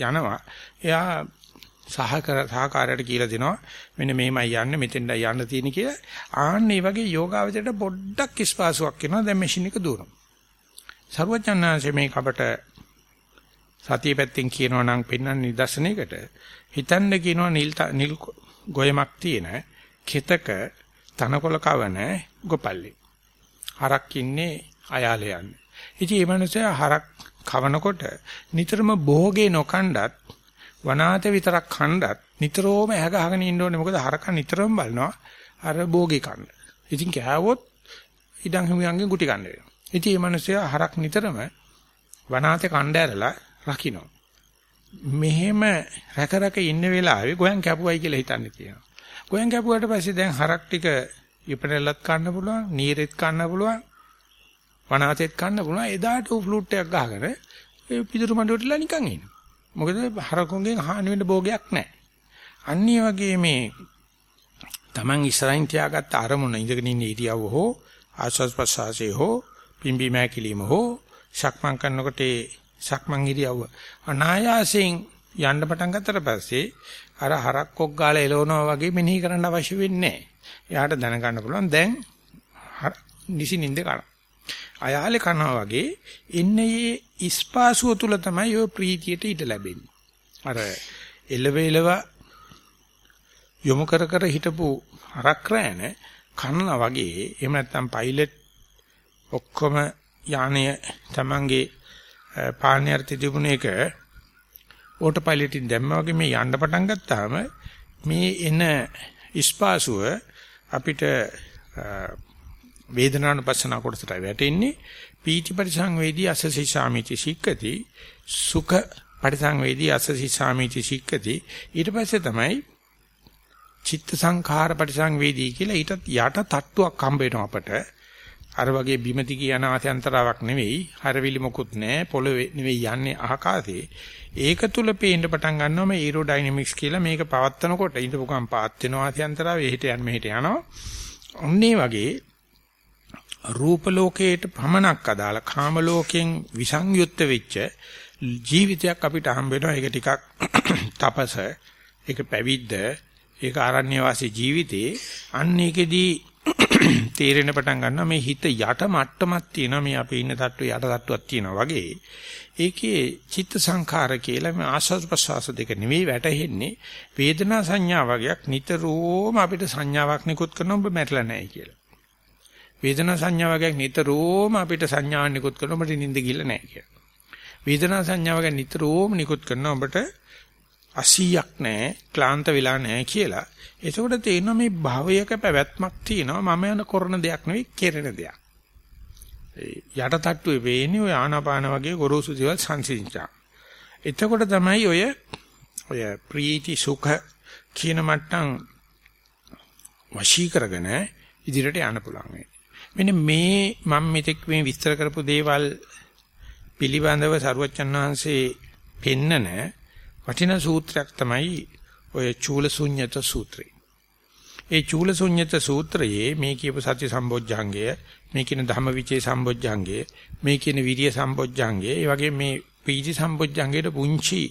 යනවා. එයා සහකර සහකාරයට කියලා දෙනවා. මෙන්න මෙහෙමයි යන්නේ මෙතෙන්ටයි යන්න තියෙන්නේ කියලා. ආන්න මේ වගේ යෝගාවචරයට පොඩ්ඩක් ස්පාසුවක් එනවා. දැන් මැෂින් එක දුවනවා. සර්වඥාන්සේ මේක අපට සතිය පැත්තෙන් කියනවා නම් පෙන්වන්න නිදර්ශනයකට හිතන්න කියනවා නිල් නිල් ගොයමක් තියෙන කෙතක තනකොළ කවන ගොපල්ලේ. හරක් ඉන්නේ අයාලේ යන්නේ. ඉතින් මේ මනුස්සයා හරක් කවනකොට නිතරම භෝගේ නොකණ්ඩත් වනාත විතරක් කණ්ඩත් නිතරම ඇහ ගහගෙන ඉන්න ඕනේ මොකද හරක නිතරම බලනවා අර භෝගේ කන්න. ඉතින් කෑවොත් ඉඩම් හිමියන්ගෙන් ගුටි කන්න වෙනවා. ඉතින් මේ මනුස්සයා හරක් නිතරම වනාතේ කණ්ඩ ඇරලා රකින්න. මෙහෙම රැක රැක ඉන්න වෙලාවේ ගෝයන් කැපුවයි කියලා හිතන්න කියනවා. ගෝයන් කැපුවාට පස්සේ දැන් හරක් ටික ඉපරෙල්ලත් කන්න පුළුවන්, නීරෙත් කන්න පුළුවන්, වනාතෙත් කන්න පුළුවන්. එදාට ඌ ෆ්ලූට් එකක් ගහගෙන ඒ පිටුරු මඬුවටලා නිකන් ඉන්න. මොකද හරකුන්ගෙන් හානි වෙන්න භෝගයක් නැහැ. අන්නේ වගේ මේ Taman ඉස්සරහින් තියාගත්ත අරමුණ ඉඳගෙන ඉන්න ඉරියව්ව හෝ ආස්වාස් ප්‍රසආසයේ හෝ පිම්බි මෑකිලිම හෝ සක්මන් කරනකොට ඒ සක්මන් ඉරියව්ව අනායාසයෙන් යන්න පටන් ගත්තට පස්සේ අර හරක් කොක් ගාලා එලවනවා වගේ මෙනෙහි කරන්න අවශ්‍ය වෙන්නේ නැහැ. එයාට දැනගන්න පුළුවන් දැන් නිසි නිින්ද කරා. අයාලේ කනවා වගේ ඉන්නේ ඉස්පාසුව තුල තමයි ඔය ප්‍රීතියට ඉඩ ලැබෙන්නේ. අර එලවෙලව යොමු කර කර හිටපු හරක් රෑන කනවා වගේ එහෙම නැත්නම් පයිලට් ඔක්කොම යානය තමන්ගේ පාලනයට තිබුණ එක ඕටෝ පයිලට්ින් දැම්මා වගේ මේ යන්න පටන් ගත්තාම මේ එන ඉස්පාසුව අපිට වේදනානුපස්සන කොටසට වැටෙන්නේ. පීති පරිසංවේදී අසසි සාමිති සික්කති සුඛ පරිසංවේදී අසසි සාමිති සික්කති ඊට පස්සේ තමයි චිත්ත සංඛාර පරිසංවේදී කියලා ඊටත් යට තට්ටුවක් හම්බ වෙනවා අපට. අර වගේ බිමති කියන ආසයන්තරාවක් නෙවෙයි හරවිලි මොකුත් නැහැ පොළවේ නෙවෙයි යන්නේ ආකාශේ. ඒක තුල පේන්න පටන් ගන්නවා මේ ඒරෝඩයිනමික්ස් කියලා. මේක පවත්නකොට ඉඳපු ගමන් පාත් වෙනවා ආසයන්තරාව එහෙට යන්න මෙහෙට යනවා. ඔන්නේ වගේ රූප ලෝකයට පමණක් අදාළ කාම ලෝකෙන් විසංයුක්ත වෙච්ච ජීවිතයක් අපිට හම්බ වෙනවා. ඒක ටිකක් තපස ඒක පැවිද්ද ඒක ආරණ්‍ය වාසී ජීවිතේ. අන්න ඒකෙදී තේරෙන පටන් ගන්නවා මේ හිත යට මට්ටමක් තියෙනවා මේ අපේ ඉන්න තට්ටු යට තට්ටුවක් තියෙනවා වගේ. ඒකේ චිත්ත සංඛාර කියලා මේ ආස්වාද ප්‍රසවාස දෙක නෙවෙයි වැටෙන්නේ වේදනා සංඥා වගේක්. නිතරම අපිට සංඥාවක් නිකුත් කරන ඔබ මැරෙලා නැහැ කියලා. වේදනා සංඥා වගේක් නිතරම අපිට සංඥාවක් නිකුත් කරන ඔබට නිින්ද ගිහලා නැහැ කියලා. වේදනා සංඥා වගේ නිතරම නිකුත් කරන ඔබට 80ක් නැහැ ක්ලාන්ත වෙලා නැහැ කියලා එතකොට තේරෙනවා මේ භවයක පැවැත්මක් තියෙනවා මම යන කරන දෙයක් නෙවෙයි කෙරෙන දෙයක්. යට තට්ටුවේ වෙන්නේ ඔය ආනාපාන වගේ ගොරෝසු දේවල් සංසිඳින්චා. එතකොට තමයි ඔය ඔය ප්‍රීති සුඛ කියන මට්ටම් වශී කරගෙන ඉදිරියට යන්න පුළුවන්. මෙන්න මේ මම මෙතෙක් මේ විස්තර කරපු දේවල් පිළිබඳව සරුවච්චන් වහන්සේ පෙන්නන වටිනා සූත්‍රයක් තමයි ඔය චූලසුඤ්ඤත සූත්‍රය. ඒ චූලසුඤ්ඤත සූත්‍රයේ මේ කියපු සත්‍ය සම්බොජ්ජංගය, මේ කියන ධම්මවිචේ සම්බොජ්ජංගය, මේ කියන විරිය සම්බොජ්ජංගය, ඒ වගේ මේ පීති සම්බොජ්ජංගයට පුංචි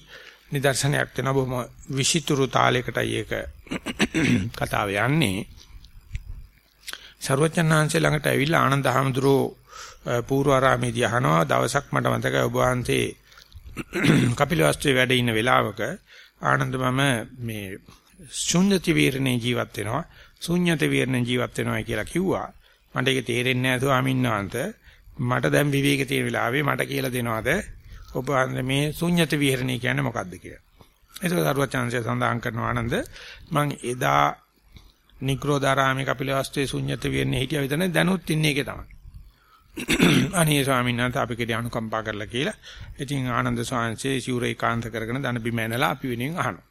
නිදර්ශනයක් වෙන බොහොම විචිතුරු තාලයකටයි ඒක කතාව යන්නේ. ਸਰවචන්නාංශ ළඟට ඇවිල්ලා ආනන්ද හැමදුරෝ පූර්වාරාමේදී අහනවා දවසක් මට මතකයි ඔබ වහන්සේ කපිලවස්තුවේ වැඩ ඉන්න වෙලාවක ආනන්ද මම මේ ශුන්්‍යති වීරණේ ජීවත් වෙනවා. ශුන්්‍යත වීරණේ ජීවත් වෙනවා කියලා කිව්වා. මට ඒක තේරෙන්නේ නැහැ ස්වාමීන් වහන්සේ. මට දැන් විවේක තියෙන වෙලාවේ මට කියලා දෙනවද? ඔබ මේ ශුන්්‍යත වීරණේ කියන්නේ මොකද්ද කියලා. ඒක සරුවචාන්සය සඳහන් කරන ආනන්ද. මං එදා නික්‍රෝධාරාමේ කපිලවස්තුවේ ශුන්්‍යත වෙන්නේ හිටියා විතරනේ. දැනුත් ඉන්නේ ඒකේ තමයි. අනේ ස්වාමීන් වහන්සේ අපි කෙරේ අනුකම්පා කරලා කියලා. ඉතින් ආනන්ද ස්වාමීන්සේ සිවුරේ කාන්ත කරගෙන දන බිම ඇනලා අපි වෙනින් අහනවා.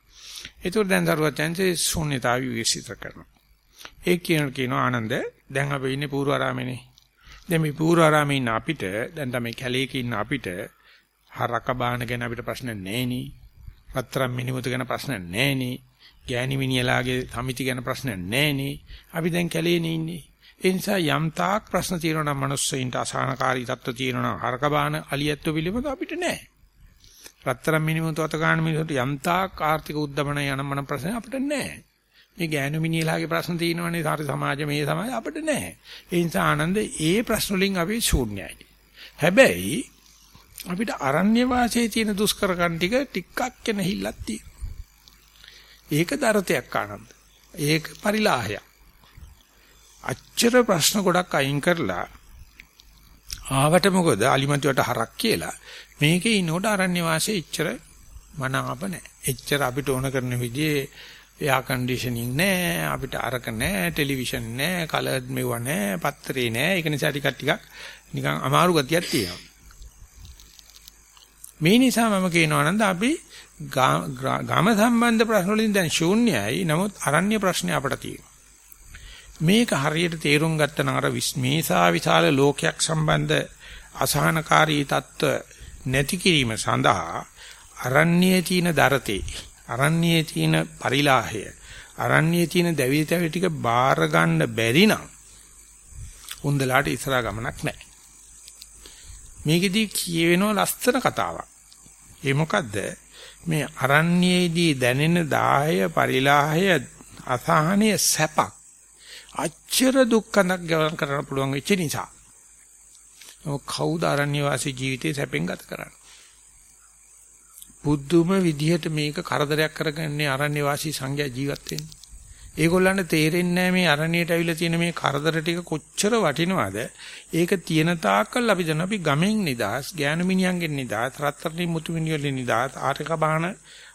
ඒතකොට දැන් සරුවචාන්සේ ශුන්‍යතාවය විශ්ිත කරනවා. ඒ කියන කියනවා ආනන්ද දැන් අපි ඉන්නේ පූර්වාරාමේනේ. දැන් මේ පූර්වාරාමේ ඉන්න අපිට දැන් තමයි කැලේක ඉන්න අපිට හරක බාන ගැන අපිට ප්‍රශ්න නැහැ නේ. රත්තරන් මිනිමුතු ගැන ප්‍රශ්න නැහැ නේ. ගෑණි මිනිහලාගේ සමිති ගැන ප්‍රශ්න නැහැ නේ. අපි දැන් කැලේනේ ඉන්නේ. ඒ නිසා යම් තාක් ප්‍රශ්න තියෙනවා නම් මිනිස්සුන්ට අසහනකාරී තත්ත්ව තියෙනවා නම් හරක බාන අලියැත්තු පිළිබඳ අපිට නැහැ. රත්තරන් මිනිමුතු අත ගන්න මිනිසුන්ට යම් තාක් ආර්ථික උද්දමන යන මන ප්‍රශ්න අපිට නැහැ. මේ ගෑනු මිනිහලාගේ ප්‍රශ්න තියෙනවනේ සාර සමාජ මේ සමාජ අපිට නැහැ. ඒ නිසා ආනන්ද ඒ ප්‍රශ්න වලින් අපි ශූන්‍යයි. හැබැයි අපිට අරණ්‍ය වාසයේ තියෙන දුෂ්කරකම් ටික ටිකක් කෙනහිල්ලක් තියෙනවා. ඒක දරතයක් ආනන්ද. ඒක පරිලාහයක්. අච්චර ප්‍රශ්න ගොඩක් අයින් කරලා ආවට මොකද අලිමන්තියට හරක් කියලා. මේකේ ඉනෝඩ අරණ්‍ය වාසයේ ඉච්චර මනාප නැහැ. එච්චර අපිට ඕන කරන විදිහේ එයා කන්ඩිෂනින් නැහැ අපිට අරක නැහැ ටෙලිවිෂන් නැහැ කලර් මෙව නැහැ පත්තරේ නැහැ ඒක නිසා ටිකක් ටිකක් නිකන් අමාරු ගතියක් තියෙනවා. මේ නිසා මම කියනවා නන්ද අපි ගාම සම්බන්ධ ප්‍රශ්න වලින් දැන් ශූන්‍යයි. නමුත් අරණ්‍ය ප්‍රශ්නේ අපට තියෙනවා. මේක හරියට තේරුම් ගත්තනම් අර විශ්මේසා විශාල ලෝකයක් සම්බන්ධ අසහනකාරී தত্ত্ব නැති කිරීම සඳහා අරණ්‍යයේ තියෙන දරතේ අරණ්‍යයේ තියෙන පරිලාහය අරණ්‍යයේ තියෙන දැවි තැවි ටික බාර ගන්න බැරි නම් උන්දලාට ඉස්සරහා ගමනක් නැහැ. මේකෙදි කියවෙන ලස්සන කතාවක්. ඒ මොකද්ද? මේ අරණ්‍යයේදී දැනෙන දාහය පරිලාහය අසහනය සැපක්. අච්චර දුක්ඛනක් ගවන් කරන්න පුළුවන් වෙච්ච නිසා. ඔව් කවුද අරණ්‍ය වාසී ජීවිතේ සැපෙන් ගත කරන්නේ? බුද්ධුම විදිහට මේක කරදරයක් කරගන්නේ අරණ්‍ය වාසී සංඝයා ජීවත් වෙන්නේ. ඒගොල්ලන්ට තේරෙන්නේ නැහැ මේ අරණියට අවිලා තියෙන මේ කරදර ටික කොච්චර වටිනවද? ඒක තියෙන තාක්කල් අපි දන්න අපි ගමෙන් නිදාස්, ඥාන මිනියන්ගෙන් නිදාස්, රත්තරණි මුතු මිනියන්ගෙන් නිදාස්, ආරක බාහන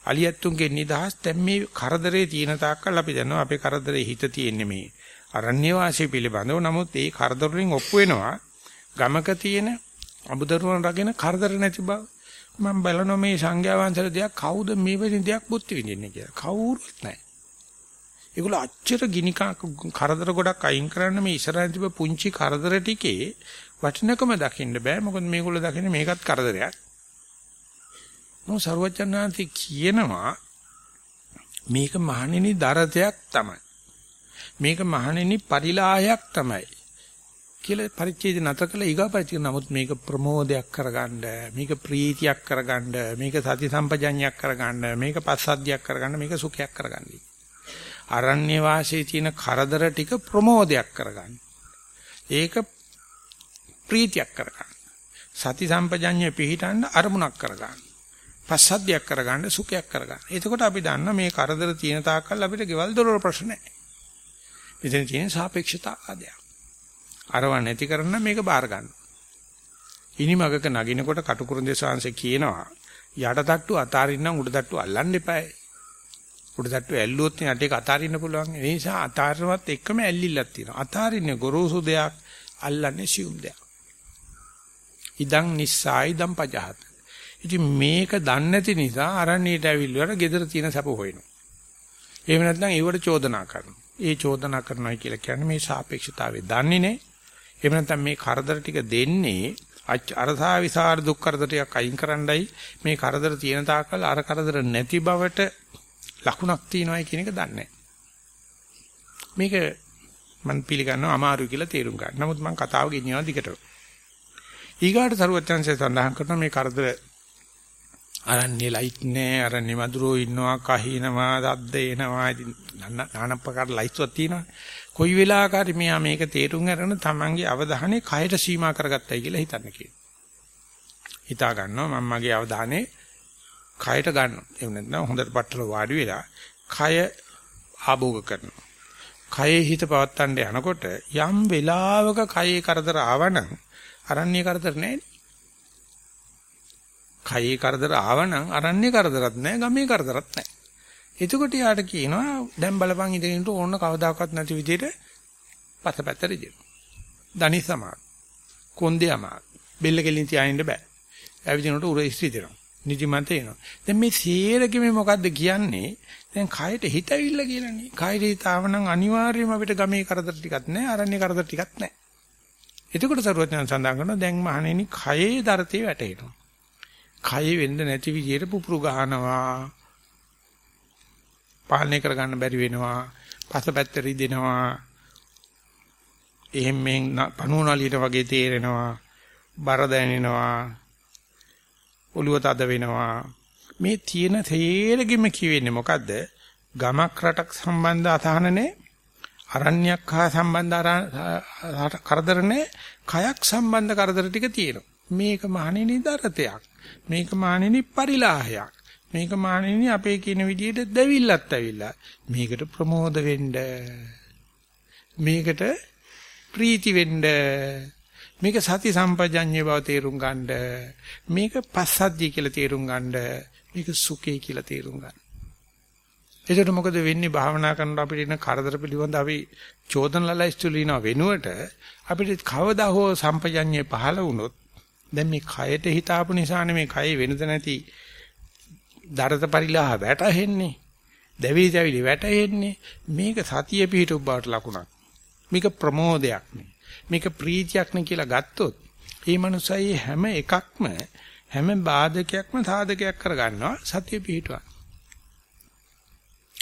අලියත්තුන්ගෙන් නිදාස්. දැන් මේ කරදරේ තියෙන තාක්කල් අපි දන්නවා අපේ කරදරේ හිත තියෙන්නේ මේ අරණ්‍ය වාසී පිළිබඳව. නමුත් ඒ කරදර වලින් ඔප්පු වෙනවා ගමක තියෙන අමුදරුවන් රගෙන කරදර නැති බව. මම බලනවා මේ සංඝයා වහන්සේලා දෙයක් කවුද මේ වෙලින් දෙයක් බුද්ධ විඳින්නේ කියලා. කවුරුත් නැහැ. ඒගොල්ලෝ අච්චර ගිනිකා කරදර ගොඩක් අයින් කරන්න මේ ඉස්සරහින් තිබ්බ පුංචි කරදර ටිකේ වටිනකම දකින්න බෑ. මොකද මේගොල්ලෝ දකින්නේ මේකත් කරදරයක්. නෝ ਸਰවඥාන්ති කියනවා මේක මහණෙනි දරතයක් තමයි. මේක මහණෙනි පරිලාහයක් තමයි. කියලා පරිච්ඡේද නැතර කළ ඊගා පරිච්ඡේද නමුත් මේක ප්‍රමෝදයක් කරගන්න මේක ප්‍රීතියක් කරගන්න මේක සති සම්පජඤ්ඤයක් කරගන්න මේක පස්සද්ධියක් කරගන්න මේක සුඛයක් කරගන්න. අරණ්‍ය වාසයේ තියෙන කරදර ටික ප්‍රමෝදයක් කරගන්න. ඒක ප්‍රීතියක් කරගන්න. සති සම්පජඤ්ඤය පිහිටන්න අරමුණක් කරගන්න. පස්සද්ධියක් කරගන්න සුඛයක් කරගන්න. එතකොට අපි දන්න මේ කරදර තියෙන තාක්කල් අපිට ගෙවල් දොරවල් ප්‍රශ්න නැහැ මෙතන තියෙන සාපේක්ෂතාවාදයක් අරව නැති කරන්න මේක බාර ගන්න. ඉනිමගක නගිනකොට කටුකුරුන් දේශාංශ කියනවා යට තට්ටු අතාරින්නම් උඩ තට්ටු අල්ලන්න එපායි. උඩ තට්ටු ඇල්ලුවොත් යට එක අතාරින්න පුළුවන්. ඒ නිසා අතාරනවත් එක්කම ඇල්ලිල්ලක් තියෙනවා. අතාරින්නේ ගොරෝසු දෙයක් අල්ලන්නේ සියුම් දෙයක්. ඉදං නිස්සායි දම් පජහත. ඉතින් මේක දන්නේ නැති නිසා අරණියට ඇවිල්ලා ගෙදර තියෙන සැප හොයනවා. එහෙම නැත්නම් ඒවට චෝදනා කරනවා. ඒ චෝදනා කරනවා කියලා කියන්නේ මේ සාපේක්ෂතාවය දන්නේ නැහැ. එහෙම නැත්නම් මේ කරදර ටික දෙන්නේ අරසා විසර දුක් කරදරයක් අයින් කරන්නයි මේ කරදර තියෙන තාක්කල් අර කරදර නැති බවට ලකුණක් තියෙනවායි කියන එක දන්නේ මේක මම පිළිගන්නවා අමාරු කියලා තේරුම් ගන්න. නමුත් මම කතාව ගෙනියනවා දිගට. ඊගාට සරුවචන්සේ සඳහන් කරන මේ කරදර අරන්නේ ලයිට් නෑ අරන්නේ මදුරෝ ඉන්නවා කහිනවා දද්ද එනවා ඉතින් নানা ප්‍රකාර ලයිස්තුවක් තියෙනවානේ. කොයි වෙලාවක හරි මෙයා මේක තේරුම් අරගෙන තමන්ගේ අවධානය කයට සීමා කරගත්තයි කියලා හිතන්න කියනවා. හිතා ගන්නවා මම මගේ අවධානය කයට ගන්නවා. එහෙම නැත්නම් හොඳට පట్టල වාඩි වෙලා කය ආභෝග කරනවා. කයේ හිත පවත්තන්න යනකොට යම් වෙලාවක කයේ කරදර ආවනම් අරන්නේ කරදර නෑනේ. කයේ කරදර ආවනම් අරන්නේ කරදරත් නැහැ, ගමේ කරදරත් නැහැ. එතකොට යාට කියනවා දැන් බලපන් ඉඳගෙන ඉන්න ඕන කවදාකවත් නැති විදිහට පසපැත්තට දෙනවා. දනි සමාන. කොන්දේ අමාර. බෙල්ල කෙලින් තියාගෙන බෑ. ඇවිදිනකොට උර ඉස්ත්‍රි දෙනවා. නිදිමත එනවා. දැන් මේ සීරකෙම මොකද්ද කියන්නේ? දැන් කයට හිත ඇවිල්ලා කියලානේ. කයට හිතාව නම් අනිවාර්යයෙන්ම අපිට ගමේ කරදර ටිකක් නැහැ, අරණ්‍ය කරදර ටිකක් නැහැ. එතකොට සරුවචන සඳහන් කරනවා දැන් මහණෙනි කයේ දරතේ වැටෙනවා. කය වෙන්න නැති විදියට පුපුරු ගහනවා. පාලනය කරගන්න බැරි වෙනවා. පසපැත්ත රිදෙනවා. එහෙම මෙන් පණුවනලියට වගේ තේරෙනවා. බර දැනෙනවා. ඔළුව තද වෙනවා. මේ තියෙන තේරෙගෙම කියවෙන්නේ මොකද්ද? ගමක් රටක් සම්බන්ධ අසහනනේ අරණ්‍යයක් හා සම්බන්ධ කරදරනේ කයක් සම්බන්ධ කරදර ටික තියෙනවා. මේක මහණෙනි දරතයක්. මේක මහණෙනි පරිලාහයක්. මේක මහණෙනි අපේ කියන විදිහට දෙවිල්ලත් ඇවිල්ලා. මේකට ප්‍රමෝද වෙන්න. මේකට ප්‍රීති වෙන්න. මේක සති සම්පජඤ්ඤය බව තේරුම් ගන්න. මේක පස්සද්ධිය කියලා තේරුම් ගන්න. මේක සුඛේ කියලා තේරුම් ගන්න. එතකොට මොකද වෙන්නේ භාවනා කරනකොට අපිට එන කරදර පිළිබඳ අපි චෝදන ලයිස්තු ලියන වෙනුවට අපිට කවදා හෝ සම්පජඤ්ඤය පහළ වුණොත් දැන් මේ කයට හිතාපු නිසානේ මේ කය වෙනද නැති දරත පරිලාහ වැටහෙන්නේ. දැවි දැවිලි වැටෙන්නේ මේක සතිය පිහිටු බවට ලකුණක්. මේක ප්‍රමෝදයක් නේ. මේක ප්‍රීතියක් නේ කියලා ගත්තොත් මේ මනුස්සයි හැම එකක්ම හැම බාධකයක්ම සාධකයක් කරගන්නවා සතිය පිහිටුවා.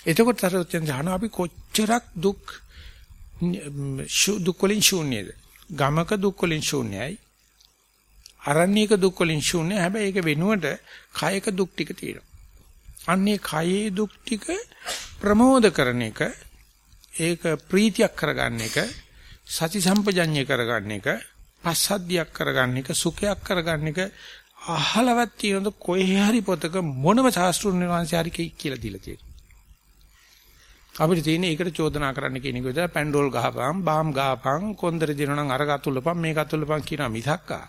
එතකොට තරොච්චන් ජාන අපි කොච්චරක් දුක් දුක් වලින් ශූන්‍යද? ගමක දුක් වලින් ශූන්‍යයි. අරණ්‍යක දුක් වලින් ශූන්‍ය හැබැයි ඒක වෙනුවට කායක දුක් ටික තියෙනවා. අන්නේ කායේ දුක් ටික ප්‍රමෝද කරන එක ඒක ප්‍රීතියක් කරගන්න එක සති සම්පජඤ්ඤය කරගන්න එක පස්සද්ධියක් කරගන්න එක සුඛයක් කරගන්න එක අහලවත් තියෙනද කොහේ හරි පොතක මොනම ශාස්ත්‍රුන් වංශය හරි කියලා දීලා තියෙනවා. අපිට තියෙන්නේ ඒකට චෝදනා කරන්න කියන එක විතර පැන්ඩෝල් ගහපන්, බාම් ගහපන්, කොන්දර දිනනනම් අර ගතුල්ලපන්, මේ ගතුල්ලපන් කියනවා මිසක්කා.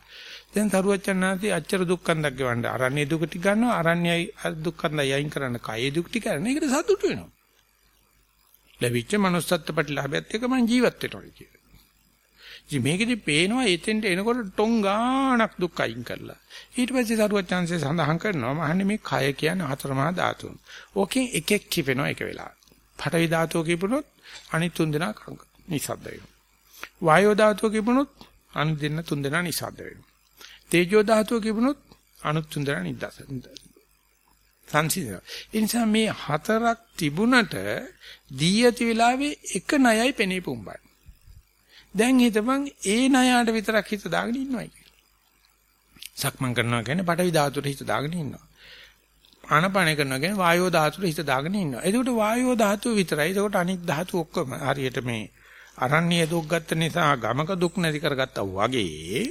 දැන් තරුවචනාන්ති අච්චර දුක්ඛන්දක් ගෙවන්න අරණ්‍ය දුක ටික ගන්නවා, අරණ්‍යයි දුක්ඛන්දයි අයින් කරන්න කය දුක් ටික කරන එකට සතුටු වෙනවා. ලැබිච්ච manussත්ත්ව ප්‍රතිලාභයත් එක්ක මං ජීවත් වෙනවා කියලා. ඉතින් මේකෙදි පේනවා එතෙන්ට එනකොට ටොං ගාණක් දුක් අයින් කරලා. ඊට පස්සේ සරුවත් chance සඳහන් කරනවා මහන්නේ මේ කය කියන්නේ හතරමහා ධාතුන්. ඕකෙන් එකෙක් කිපෙනවා එක වෙලාවට. පඨවි ධාතුව කිපුණොත් අනිත් තුන් දෙනා නිසද්ද වෙනවා. වායෝ ධාතුව කිපුණොත් අනිත් දෙන්න තුන් දෙනා නිසද්ද වෙනවා. තේජෝ ධාතුව කිපුණොත් අනිත් තුන් දෙනා නිදස. සංසිඳනවා. ඒ නිසා මේ හතරක් තිබුණට දී ඇති වෙලාවේ එක ණයයි පෙනේ පුම්බයි. දැන් හිතපන් ඒ ණයට විතරක් හිත දාගෙන ඉන්නවයි කියලා. සක්මන් කරනවා කියන්නේ පටවි ධාතුවට හිත දාගෙන ඉන්නවා. ආනපාන කරනවා කියන්නේ වායෝ ධාතුවේ හිත දාගෙන ඉන්නවා. එතකොට වායෝ ධාතුව විතරයි. එතකොට අනිත් ධාතු ඔක්කොම හරියට මේ අරණ්‍ය දුක් ගත්ත නිසා ගමක දුක් නැති කරගත්තා වගේ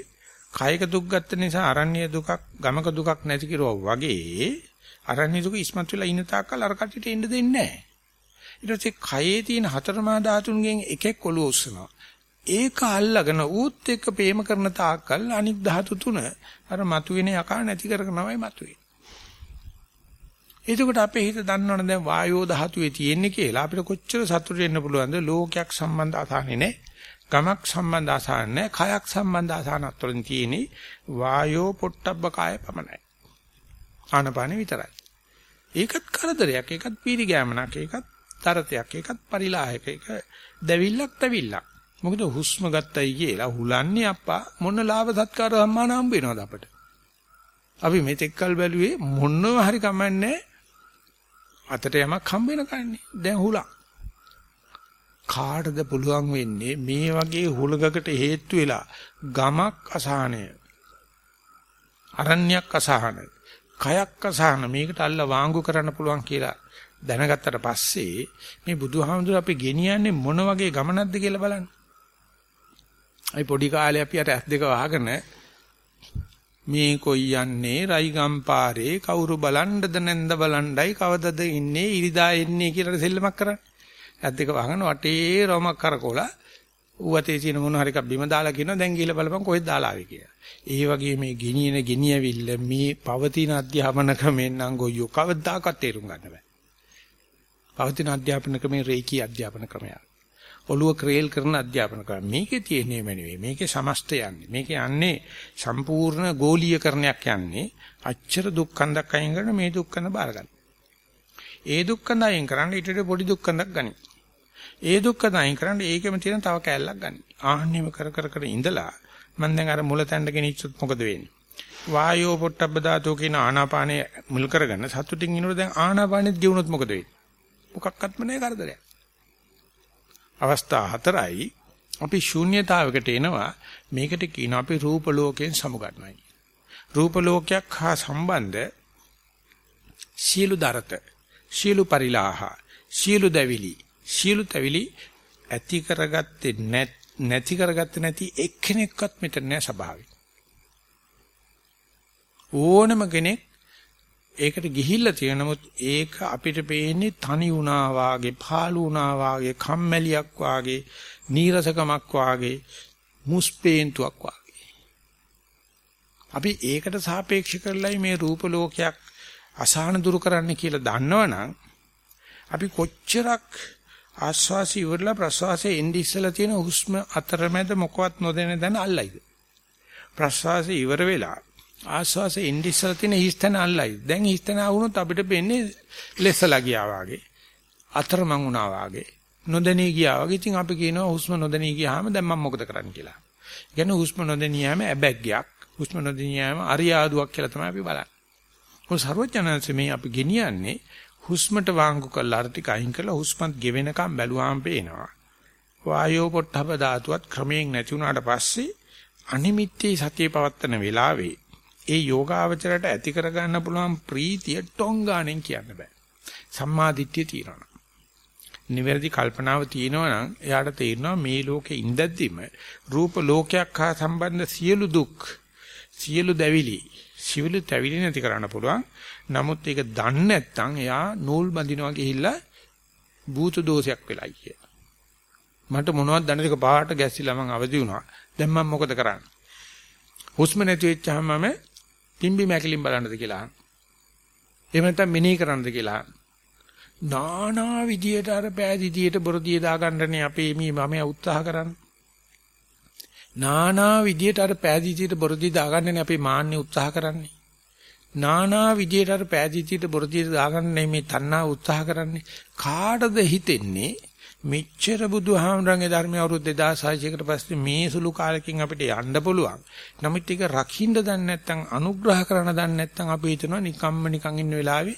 කායික දුක් ගත්ත නිසා අරණ්‍ය දුකක් ගමක දුකක් නැති කිරුවා වගේ අරණ්‍ය දුක ඉස්මතු වෙලා ඉන්න තාක්කල් අර කටිට එන්න දෙන්නේ නැහැ. ඊට පස්සේ කයේ තියෙන හතරමා ධාතුන්ගෙන් එකෙක් ඔලුව උස්සනවා. ඒක අල්ලගෙන ඌත් එක්ක ප්‍රේම කරන තාක්කල් අනික් ධාතු තුන අර මතුවෙන යකා නැති කරගෙනමයි මතුවේ. එතකොට අපේ හිත දන්නවනේ දැන් වායෝ ධාතුවේ තියෙන්නේ කියලා අපිට කොච්චර සතුටු වෙන්න පුළුවන්ද ලෝකයක් සම්බන්ධ අසහනේ නැහැ. ගමක් සම්බන්ධ අසහන නැහැ. කයක් සම්බන්ධ අසහනත් වලින් තියෙන්නේ වායෝ පොට්ටබ්බ කාය පමණයි. ආනපානෙ විතරයි. ඒකත් කරදරයක්, ඒකත් පීරි ගෑමනක්, ඒකත් තරතයක්, ඒකත් පරිලාහයක, ඒක දැවිල්ලක් තැවිල්ලක්. මොකද හුස්ම ගත්තයි කියලා හුලන්නේ අප්පා මොන ලාභ සත්කාර සම්මාන හම්බ වෙනවද අපට? අපි මෙතෙක්කල් බැලුවේ මොනව හරි කමන්නේ අතට යමක් හම්බ වෙන කන්නේ. දැන් හුලක්. කාටද පුළුවන් වෙන්නේ මේ වගේ හුලගකට හේතු වෙලා ගමක් අසහනය. අරණ්‍යයක් අසහන. කයක් අසහන මේකට අල්ල වාංගු කරන්න පුළුවන් කියලා දැනගත්තට පස්සේ මේ බුදුහාමුදුර අපි ගෙනියන්නේ මොන වගේ ගමනක්ද කියලා බලන්න. අපි පොඩි කාලේ අපි අර ඇස් දෙක වහගෙන මේ කොයි යන්නේ රයිගම් පාරේ කවුරු බලන්නද නැන්ද බලණ්ඩයි කවදද ඉන්නේ ඉරිදා එන්නේ කියලා සෙල්ලමක් කරන්නේ. ඇත් දෙක වහගෙන වටේ රොමක් කරකෝලා ඌවතේ තියෙන මොන හරි එකක් බිම දාලා කියනවා දැන් ගිහලා බලපන් කොහෙද දාලා ආවේ කියලා. ඒ වගේ මේ ගෙනියන ගෙනියවිල්ල මේ පවතින අධ්‍යාපන ක්‍රමෙන් නම් ගොයියෝ කවදාකවත් තේරුම් ගන්න බෑ. පවතින අධ්‍යාපන ක්‍රමේ රේකී අධ්‍යාපන ක්‍රමයක්. ඔළුව ක්‍රේල් කරන අධ්‍යාපන ක්‍රම. මේකේ තියෙන්නේ නෙවෙයි. මේකේ සමස්ත යන්නේ. මේකේ යන්නේ සම්පූර්ණ ගෝලීයකරණයක් යන්නේ. අච්චර දුක්ඛන්දක් අයින් කරන මේ දුක්ඛන්ද බාරගන්න. ඒ දුක්ඛන්ද අයින් කරන්න ඊට පොඩි දුක්ඛන්දක් ගනි. ඒ දුක්ඛන්ද අයින් කරන්න ඒකෙම තියෙන තව කෑල්ලක් ගනි. ආහන්නෙම කර කර කර ඉඳලා මම දැන් අර මුල තැන්න ගෙනිච්චොත් මොකද වෙන්නේ? වායෝ පොට්ටබ්බ ධාතෝ කියන ආනාපානය මුල් කරගෙන සතුටින් ඉන්නකොට දැන් ආනාපානෙත් ගෙවුනොත් මොකද වෙන්නේ? මොකක්වත්ම නැහැ කරදරයක්. අවස්ථා හතරයි අපි ශූන්‍යතාවයකට එනවා මේකට කියන අපි රූප ලෝකයෙන් සමුගන්නවා. රූප ලෝකයක් හා සම්බන්ධ සියලු දරත සියලු පරිලාහ සියලු දැවිලි සියලු තැවිලි ඇති කරගත්තේ නැති කරගත්තේ නැති එක්කෙනෙක්වත් මෙතන නෑ ස්වභාවයි. ඕනම කෙනෙක් ඒකට ගිහිල්ලා තියෙන නමුත් ඒක අපිට පේන්නේ තනි වුණා වාගේ, පාළු වුණා වාගේ, කම්මැලියක් වාගේ, නීරසකමක් වාගේ, මුස්පේන්තුවක් වාගේ. අපි ඒකට සාපේක්ෂ කරලයි මේ රූප ලෝකයක් අසහන දුරු කරන්න කියලා දන්නවනම් අපි කොච්චරක් ආස්වාසි ඉවරලා ප්‍රස්වාසයේ එන්නේ ඉස්සලා තියෙන හුස්ම අතරමැද මොකවත් නොදැන දැන අල්ලයිද ප්‍රස්වාසය ඉවර වෙලා ආස්වාසයේ එන්නේ ඉස්සලා තියෙන හිස්තන අල්ලයි දැන් හිස්තන වුණොත් අපිට වෙන්නේ ලෙසලා ගියා වාගේ අතරමං වුණා වාගේ නොදැනී ගියා වාගේ ඉතින් අපි කියනවා හුස්ම නොදැනී ගියාම දැන් මම මොකද කරන්න කියලා. ඒ කියන්නේ හුස්ම නොදැනී යෑම ඇබැග්ගයක් හුස්ම නොදැනී යෑම අරියාදුවක් කියලා තමයි අපි බලන්නේ. මොකද සර්වඥාන්සේ මේ අපි ගෙනියන්නේ හුස්මට වාංගු කරලා අර ටික අයින් කරලා හුස්මත් ගෙවෙනකම් බැලුවාම පේනවා. වායෝ පොට්ටබ ධාතුවත් ක්‍රමයෙන් නැති වුණාට පස්සේ අනිමිත්තේ සතිය පවත්තන වෙලාවේ ඒ යෝගාවචරයට ඇති කරගන්න පුළුවන් ප්‍රීතිය ටොංගාණෙන් කියන්න බෑ. සම්මා දිට්ඨිය තියෙනවා. නිවැරදි කල්පනාව තියෙනවා නම් එයාට තේරෙනවා මේ ලෝකේ ඉඳද්දිම රූප ලෝකයක් හා සම්බන්ධ සියලු දුක් සියලු දැවිලි සියලු තැවිලි නැති කරන්න පුළුවන්. නමුත් ඒක දන්නේ නැත්නම් එයා නූල් බඳිනවා ගිහිල්ලා භූත දෝෂයක් වෙලයි කිය. මට මොනවද දැන දෙක පාට ගැස්සිලා මං අවදි වුණා. දැන් මම මොකද කරන්නේ? හුස්ම නැති වෙච්චාම මම පිම්බි මැකලින් බලන්නද කියලා. එහෙම නැත්නම් මෙනෙහි කරන්නද කියලා. නානා විදියට අර පෑදීදියට බොරදිය දාගන්නනේ අපේ මේ මම උත්සාහ කරන්නේ. නානා විදියට අර පෑදීදියට බොරදිය දාගන්නනේ අපේ මාන්නේ උත්සාහ කරන්නේ. නානා විදියට අර පෑදීදියට බොරදිය දාගන්නනේ මේ තණ්හා උත්සාහ කරන්නේ. කාටද හිතෙන්නේ මෙච්චර බුදුහාමරංගේ ධර්මය අවුරුදු 2600කට පස්සේ මේ සුළු කාලෙකින් අපිට යන්න පුළුවන්. නමුත් ඒක රකින්න දන්නේ නැත්නම් අනුග්‍රහ කරන දන්නේ නැත්නම් අපි හිතනවා නිකම්ම නිකන් ඉන්න වෙලාවේ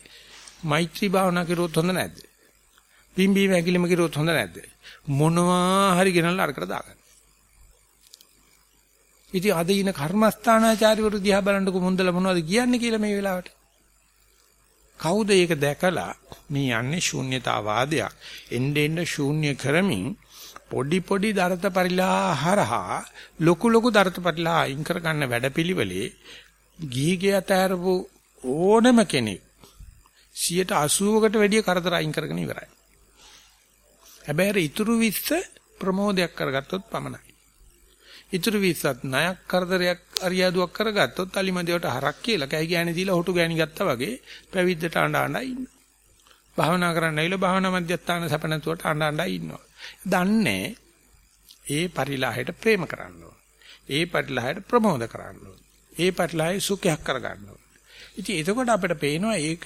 මෛත්‍රී භාවනා කරුවොත් හොඳ නැද්ද? පිම්බීම ඇකිලිම කරුවොත් හොඳ නැද්ද? මොනවා හරි ගෙනල්ලා අරකට දාගන්න. ඉතින් අද ඉන කර්මස්ථානාචාර්යවරු දිහා බලනකොට මුන්දලා මොනවද කියන්නේ කියලා මේ වෙලාවට. කවුද ඒක දැකලා මේ යන්නේ ශූන්‍යතාවාදයක්. එන්න එන්න ශූන්‍ය කරමින් පොඩි පොඩි දරත පරිලා හරහා ලොකු ලොකු දරත පරිලා අයින් කර ගන්න වැඩපිළිවෙලේ ගිහිගේ අතහැරපු ඕනම කෙනෙක් 180කට වැඩිය කරදර අයින් කරගෙන ඉවරයි. හැබැයි ඊටු 20 ප්‍රමෝදයක් කරගත්තොත් පමණයි. ඉතුරු 20ත් ණයක් කරදරයක් අරියාදුවක් කරගත්තොත් අලිමදිවට හරක් කියලා කයි ගෑණි දීලා හොටු ගෑණි ගත්තා වගේ පැවිද්දට අඬ අඬ ඉන්න. භාවනා කරන්න ඇවිල්ලා භාවනා මධ්‍යස්ථාන සැප නැතුවට අඬ අඬ ඉන්නවා. දන්නේ ඒ පරිලාහයට ප්‍රේම කරන්න ඒ පරිලාහයට ප්‍රමෝද කරන්න ඒ පරිලාහය සුඛයක් කරගන්න ඉතින් එතකොට අපිට පේනවා ඒක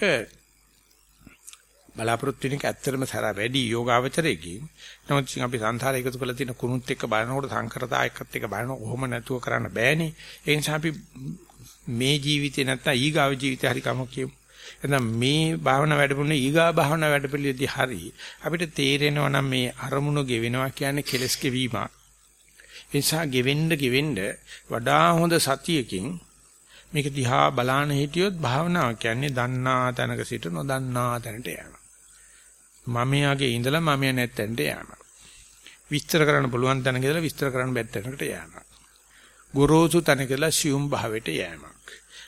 බලාපොරොත්තු වෙන එක ඇත්තටම සර වැඩි යෝගාවචරයකින්. නමුත් ඉතින් අපි සංසාරය එකතු කරලා තියෙන කුණුත් එක්ක බලනකොට සංකරතායකත් එක්ක බලනකොට කොහොම නැතුව කරන්න බෑනේ. ඒ නිසා අපි මේ ජීවිතේ නැත්තම් ඊගාව ජීවිතේ හරි කමක් කියමු. එහෙනම් මේ භාවනා වැඩපොළේ ඊගා භාවනා වැඩපොළේදී හරි අපිට තේරෙනවා නම් මේ අරමුණු ගෙවෙනවා කියන්නේ කෙලස් කෙවීමක්. ඒ නිසා ගෙවෙන්න ගෙවෙන්න වඩා හොඳ සතියකින් මේක දිහා බලාන හිටියොත් භාවනාව කියන්නේ දන්නා තැනක සිට නොදන්නා තැනට යනවා. මමයාගේ ඉඳලා මමයා නැත්තෙන්ට යෑම. විස්තර කරන්න පුළුවන් තැනක ඉඳලා විස්තර කරන්න බැත් තැනකට යෑම. ගොරෝසු තැනක ඉඳලා සියුම් භාවයට යෑමක්.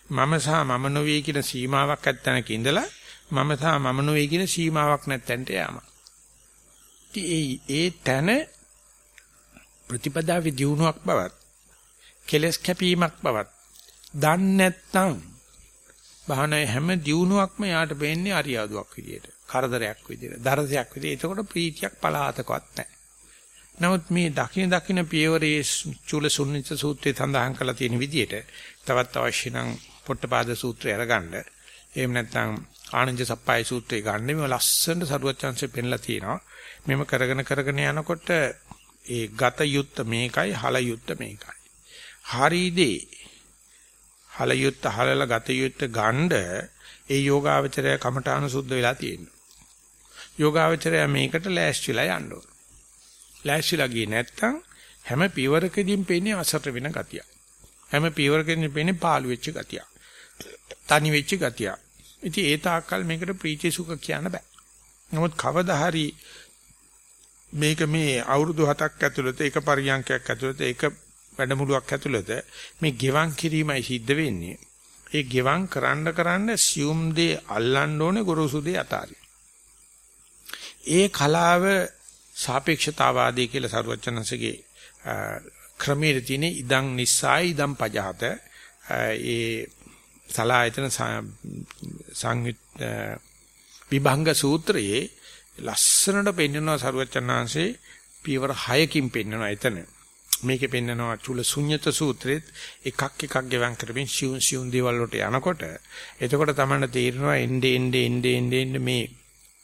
මම සහ මම නොවේ කියන සීමාවක් ඇත්තනක ඉඳලා මම සහ මම නොවේ කියන සීමාවක් නැත්තෙන්ට යෑම. ඒ ඒ තැන ප්‍රතිපදාවේ දියුණුවක් බවත් කෙලස් කැපීමක් බවත් දන්නේ නැත්නම් භාවනාවේ හැම දියුණුවක්ම යාට වෙන්නේ අරියාදුවක් විදියට. කරදරයක් විදියට. දරසයක් විදියට. එතකොට ප්‍රීතියක් පලාතකවත් නැහැ. නමුත් මේ දකින දකින පියවරේ චූල සුන්නිත සූත්‍රයේ සඳහන් කරලා තියෙන විදියට තවත් අවශ්‍ය නම් පොට්ටපාද සූත්‍රය අරගන්න. එහෙම නැත්නම් ආනන්ද සප්පයි සූත්‍රය ගන්න මේ ලස්සනට සරුවචාන්සේ පෙන්ලා තියෙනවා. මෙම කරගෙන කරගෙන යනකොට ඒ ගත යුත්ත මේකයි හල යුත්ත මේකයි. හරිදී හල යුත්ත හලල ගත යුත්ත ගණ්ඩ ඒ යෝගාවචරය කමඨාන සුද්ධ වෙලා තියෙනවා. යෝගාවචරය මේකට ලෑස්තිලා යන්න ඕන. ලෑස්තිලා ගියේ නැත්තම් හැම පියවරකදීම පේන්නේ අසර වෙන ගතිය. හැම පියවරකදීම පේන්නේ පාළු වෙච්ච ගතිය. තනි වෙච්ච ගතිය. ඉතින් ඒ තාක්කල් මේකට ප්‍රීති සුඛ කියන්න බෑ. නමුත් කවදා හරි මේක මේ අවුරුදු 7ක් ඇතුළත එක පරියන්කයක් ඇතුළත එක වැඩමුළුවක් ඇතුළත මේ ගෙවම් කිරීමයි සිද්ධ වෙන්නේ. ඒ ගෙවම් කරන්න කරන්න සියුම් දේ අල්ලන්න ඕනේ ගොරෝසු දේ අතාරින්න. ඒ කලාව සාපේක්ෂතාවාදී කියලා සරුවචනන්සේගේ ක්‍රමයේ තියෙන ඉදං නිස්සායි ඉදං පජහත ඒ සලායතන සංයුත් විභංග සූත්‍රයේ ලස්සනට පෙන්වනවා සරුවචනාංශේ පියවර 6කින් පෙන්වනවා එතන. මේකේ පෙන්නනවා චුල ශුන්්‍යත සූත්‍රෙත් එකක් එකක් ගෙවන් කරමින් සියුම් සියුම් දේවල් වලට යනකොට එතකොට තමයි තේරෙනවා එnde ende ende ende ende මේ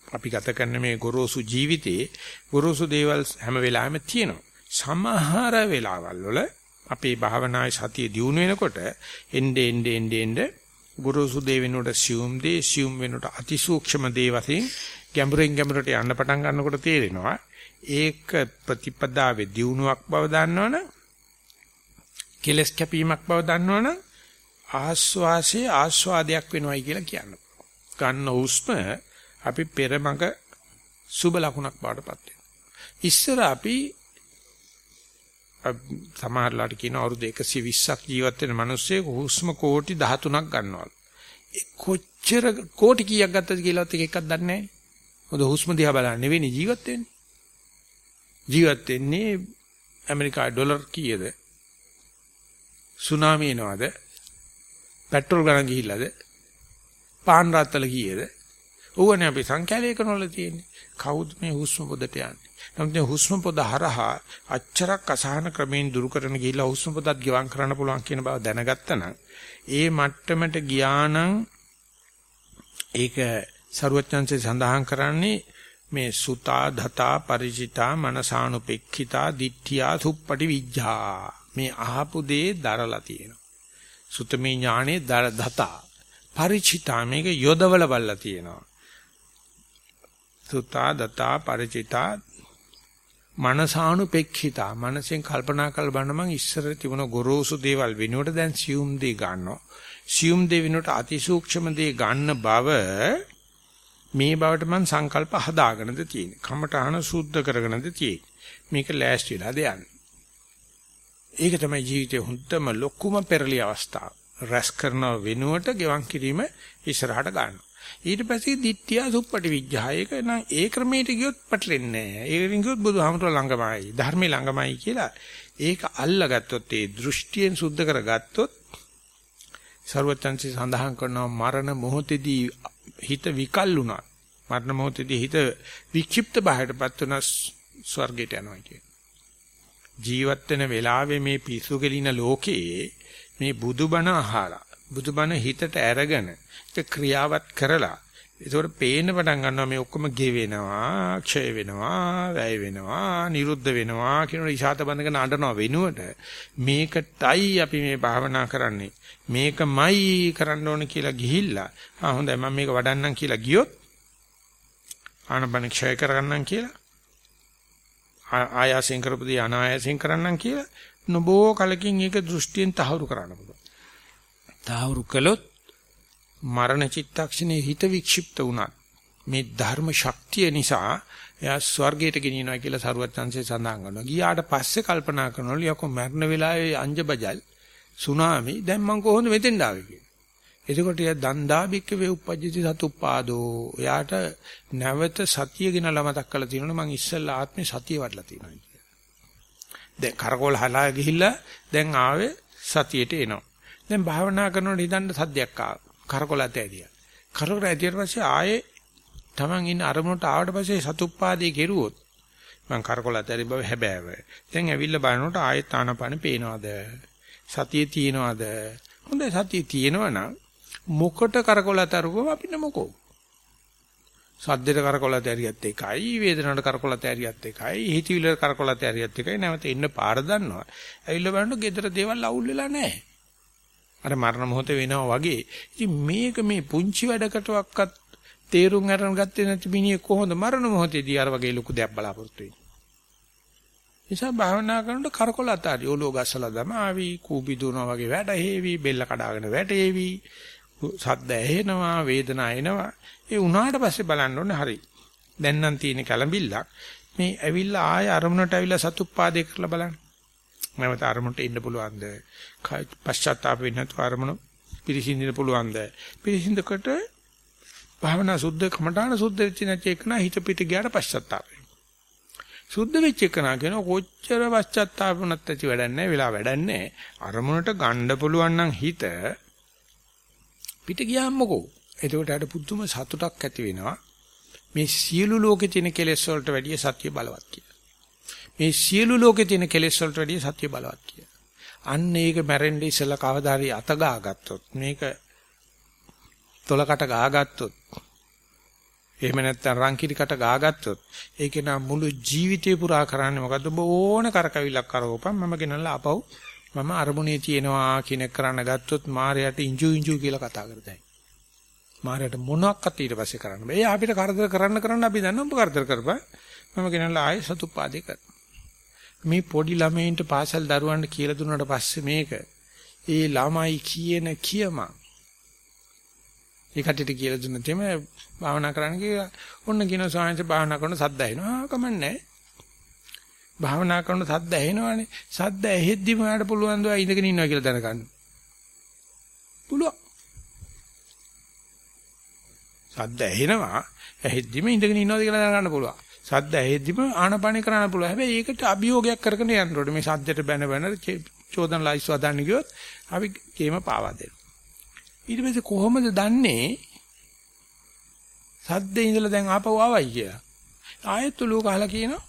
අපි ගත කරන මේ ගොරෝසු ජීවිතේ ගොරෝසු දේවල් හැම වෙලාවෙම තියෙනවා. සමහර වෙලාවල් වල අපේ භාවනායේ සතිය දියුණු වෙනකොට එnde ende ende ende ගොරෝසු දේ වෙනකොට සියුම් දේ සියුම් වෙනකොට අතිසූක්ෂම දේ වශයෙන් ගැඹුරින් ගැඹුරට යන්න පටන් ගන්නකොට තේරෙනවා ඒක ප්‍රතිපදාවේ දියුණුවක් බව දන්නවනම් කෙලස් කැපීමක් බව දන්නවනම් ආස්වාසේ ආස්වාදයක් වෙනවයි කියලා කියන්න ගන්න හුස්ම අපි පෙරමග සුබ ලකුණක් බවටපත් වෙනවා. ඉස්සර අපි සමහරලාට කියන අවුරුදු 120ක් ජීවත් වෙන මිනිස්සෙක් හුස්ම කෝටි 13ක් ගන්නවා. කොච්චර කෝටි කීයක් ගත්තද කියලාත් එක එකක් දන්නේ නැහැ. මොකද හුස්ම දිහා බලන්න නෙවෙයි ජීවත් වෙන්නේ. ජීවත් වෙන්නේ ඇමරිකා ඩොලර් කීයද? සුනාමි එනවද? පෙට්‍රල් ගණන් ගිහිල්ලාද? පාන් රාත්තල කීයද? ඕවනේ අපි සංඛ්‍යාලය කරනවල තියෙන්නේ. කවුද මේ හුස්ම පොදට යන්නේ? නමුත් මේ හුස්ම පොද හරහා අච්චරක් අසහන ක්‍රමෙන් දුරු කරන ගිහිලා හුස්ම පොදත් ගිවම් කරන්න පුළුවන් කියන බව දැනගත්තා නම් ඒ මට්ටමට ගියා නම් ඒක ਸਰුවචන්සේ සඳහන් කරන්නේ මේ සුතා ධතා ಪರಿචිතා මනසානුපෙක්ඛිතා දිට්ඨියා සුප්පටි විඥා මේ අහපු දේ දරලා තියෙනවා සුතමේ ඥානේ දර ධතා ಪರಿචිතා මේක යොදවල බලලා තියෙනවා සුතා දතා ಪರಿචිතා මනසානුපෙක්ඛිතා. මනසෙන් කල්පනා කර බලන මං ඉස්සර තිබුණ ගොරෝසු දේවල් වෙනුවට දැන් සියුම් දේ ගන්නවා. සියුම් දේ වෙනුවට අතිසූක්ෂම දේ ගන්න බව මේ බවට මං සංකල්ප හදාගෙනද තියෙන්නේ. කමඨහන සුද්ධ කරගෙනද තියෙන්නේ. මේක ලෑස්ති වෙලාද යන්නේ. ඒක තමයි ජීවිතේ හුත්තම ලොකුම පෙරලි අවස්ථාව. රැස් කරන වෙනුවට ගෙවන් කිරීම ඉස්සරහට ගන්නවා. ඊට පස්සේ දිට්ඨිය සුප්පටි විඥායක නම් ඒ ක්‍රමයට ගියොත් පැටලෙන්නේ නැහැ. ඒකෙන් ගියොත් බුදුහාමතුල ළඟමයි, ධර්මේ ළඟමයි කියලා ඒක අල්ලගත්තොත් ඒ දෘෂ්ටියෙන් සුද්ධ කරගත්තොත් ਸਰවඥන්සි සඳහන් කරනවා මරණ මොහොතේදී හිත විකල් වුණා. මරණ මොහොතේදී හිත වික්ෂිප්ත බාහිරපත් වුණා ස්වර්ගයට යනවා කියන. ජීවත් වෙන වෙලාවේ මේ පිස්සු කෙලින ලෝකේ මේ බුදුබණ අහලා බුදුබණ හිතට අරගෙන ඒක ක්‍රියාවත් කරලා ඒකෝට පේන්න පටන් ගන්නවා මේ ඔක්කොම ගෙවෙනවා ක්ෂය වෙනවා වැය වෙනවා නිරුද්ධ වෙනවා කියන ඉෂාත බඳගෙන අඬනවා වෙනුවට මේකටයි අපි මේ භාවනා කරන්නේ මේකමයි කරන්න ඕන කියලා ගිහිල්ලා ආ හොඳයි මම මේක වඩන්නම් කියලා ගියොත් ආනපන ක්ෂය කරගන්නම් කියලා ආයාසයෙන් කරපුදී අනායාසයෙන් කරන්නම් කියලා නොබෝ කලකින් ඒක දෘෂ්ටියෙන් තහවුරු කරන්න පුළුවන්. තහවුරු කළොත් මරණ චිත්තක්ෂණේ හිත වික්ෂිප්ත වුණත් මේ ධර්ම ශක්තිය නිසා එයා ස්වර්ගයට ගෙනියනවා කියලා සරුවත් සංසේ සඳහන් කරනවා. ගියාට පස්සේ කල්පනා කරනවලු යකෝ මරණ වෙලාවේ අංජබජල් සුනාමි දැන් මං කොහොමද මෙතෙන්ද ආවේ කියලා. එතකොට එයා දන්දා බික්ක වේ උපජ්ජති සතුප්පාදෝ. එයාට නැවත සතිය ගෙනලා මතක් කරලා තියෙනවා මං ඉස්සෙල්ලා ආත්මේ සතිය වඩලා තියෙනවා කියලා. දැන් කරකෝල හලා ගිහිල්ලා දැන් ආවේ සතියට එනවා. දැන් භාවනා කරනකොට හිතන්න සද්දයක් ආවා. කරකෝල ඇතියා. කරකෝල ඇතියට පස්සේ ආයේ Taman ඉන්න අරමුණට ආවට පස්සේ සතුප්පාදේ කෙරුවොත් මං කරකොල ඇතරි බව හැබෑව. දැන් ඇවිල්ලා බලනකොට ආයෙත් ආනපන පේනවද? සතිය තියෙනවද? හොඳයි සතිය තියෙනවනම් මොකට කරකොල ඇතරුවම අපිට මොකෝ? සද්දේට කරකොල ඇතරියත් එකයි, වේදනාවට කරකොල ඇතරියත් එකයි, හිතවිල්ල කරකොල ඇතරියත් එකයි. නැවත ඉන්න පාර දන්නවා. ඇවිල්ලා බලනකොට gedara දේවල් අවුල් වෙලා නැහැ. අර මරණ මොහොත වෙනවා වගේ. ඉතින් මේක මේ පුංචි වැඩකටවත් තේරුම් අරන් ගත්තේ නැති මිනිහ කොහොමද මරණ මොහොතේදී අර වගේ ලොකු දෙයක් බලාපොරොත්තු වෙන්නේ. නිසා භාවනා කරනකොට කරකොල අතාරි ඔලුව ගස්සලා දමාවි, කූපි දුවනවා වගේ වැටහෙවි, බෙල්ල කඩාගෙන වැටේවි, සද්ද ඇහෙනවා, වේදනා එනවා. ඒ උනාට පස්සේ බලන්න ඕනේ හරි. දැන් නම් තියෙන කලබිල්ලක් මේ ඇවිල්ලා ආය අරමුණට ඇවිල්ලා සතුප්පාදේ කරලා බලන්න. නැවත අරමුණට ඉන්න පුළුවන්ද? පශ්චාත්තාප වෙන්නේ නැතුව අරමුණ පිරිසිඳින්න පුළුවන්ද? පිරිසිඳකට භාවනා සුද්ධ කමඨාන සුද්ධ වෙච්ච නැති එක නා හිත පිට ගියාට පශ්චාත්තාප සුද්ධ වෙච්ච එක නා කියන කොච්චර පශ්චාත්තාප වුණත් ඇති වැඩක් නැහැ වෙලා වැඩක් නැහැ අරමුණට ගන්න පුළුවන් නම් හිත පිට ගියාම මොකෝ? එතකොට අර පුදුම සතුටක් ඇති වෙනවා. මේ සියලු ලෝකේ තියෙන කෙලෙස් වලට වැඩිය සත්‍ය බලවත් කියලා. මේ සියලු ලෝකේ තියෙන කෙලෙස් වලට වැඩිය සත්‍ය බලවත් කියලා. අන්න ඒක මැරෙන්නේ ඉස්සලා කවදා හරි අත ගාගත්තොත් මේක තොලකට ගාගත්තොත් එහෙම නැත්නම් රංකිරිකට ගාගත්තොත් ඒකේ නම් මුළු ජීවිතේ පුරා කරන්නේ මොකද්ද? ඔබ ඕන කරකවිලක් කරවපන් මම ගෙනල්ලා ආපහු මම අරමුණේ තියෙනවා කියන කරන්න ගත්තොත් මායයට ඉංජු ඉංජු කියලා කතා කරතයි මායයට මොනක්වත් ඊට පස්සේ කරන්න බෑ. එයා අපිට කරදර කරන්න කරන්න අපි දන්නවා. ඔබ කරදර කරපන්. මම ගෙනල්ලා ආයෙ සතුප්පාදේ කරනවා. මේ පොඩි ළමයින්ට පාසල් දරුවන්ට කියලා දුන්නාට පස්සේ මේක ඒ ළමයි කියන කියම ඒ කටට කියලා දුන්න තෙම භාවනා කරන්න කියලා ඔන්න කියන සායන්ස භාවනා කරන සද්ද ඇහෙනවා. කමන්නේ භාවනා කරන සද්ද ඇහෙනවනේ. සද්ද ඇහෙද්දිම යාට පුළුවන් දවා ඉඳගෙන ඉන්නවා කියලා දැනගන්න. පුළුවන්. සද්ද ඇහෙනවා. ඇහෙද්දිම ඉඳගෙන ඉන්නවද කියලා දැනගන්න පුළුවන්. සද්ද ඇහෙද්දිම ආනපානේ කරන්න පුළුවන් හැබැයි ඒකට අභියෝගයක් කරගෙන යන්න ඕනේ මේ සද්දෙට බැන බැන චෝදන ලයිස් වදන්න ගියොත් අපි කේම පාවා දෙනවා ඊට පස්සේ කොහොමද දන්නේ සද්දේ ඉඳලා දැන් ආපහු ආවයි කියලා. ආයෙත් ලෝක අහලා කියනවා.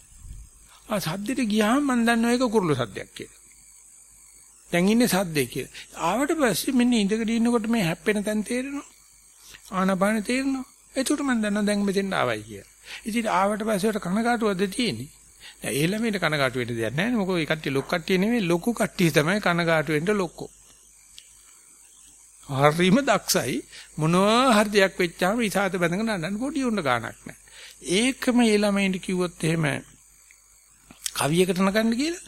ආ සද්දෙට ගියාම මම දන්නවා ඒක කුරුළු සද්දයක් කියලා. දැන් ඉන්නේ සද්දේ කියලා. ආවට පස්සේ මෙන්න ඉඳගෙන ඉන්නකොට මේ හැප්පෙන තැන් තේරෙනවා. ආනපාන තේරෙනවා. එතකොට මම දන්නවා දැන් මෙතෙන් ආවයි කියලා. ඉතින් ආවට පස්සේ උට කනකාටුවද තියෙන්නේ. දැන් ඒ ළමයට කනකාටු වෙන්න දෙයක් නැහැ නේ. මොකද ඒ කට්ටිය ලොකු කට්ටිය නෙමෙයි ලොකු කට්ටිය තමයි කනකාටු වෙන්න ලොක්කෝ. හරිම දක්ෂයි මොනවා හරි දෙයක් වෙච්චාම ඉසాత බැඳගෙන නඩන්න පොඩි උන්න ගාණක් නැහැ. ඒකම ඒ ළමයින්ට කිව්වොත් එහෙම කවියකට නගන්න කියලා.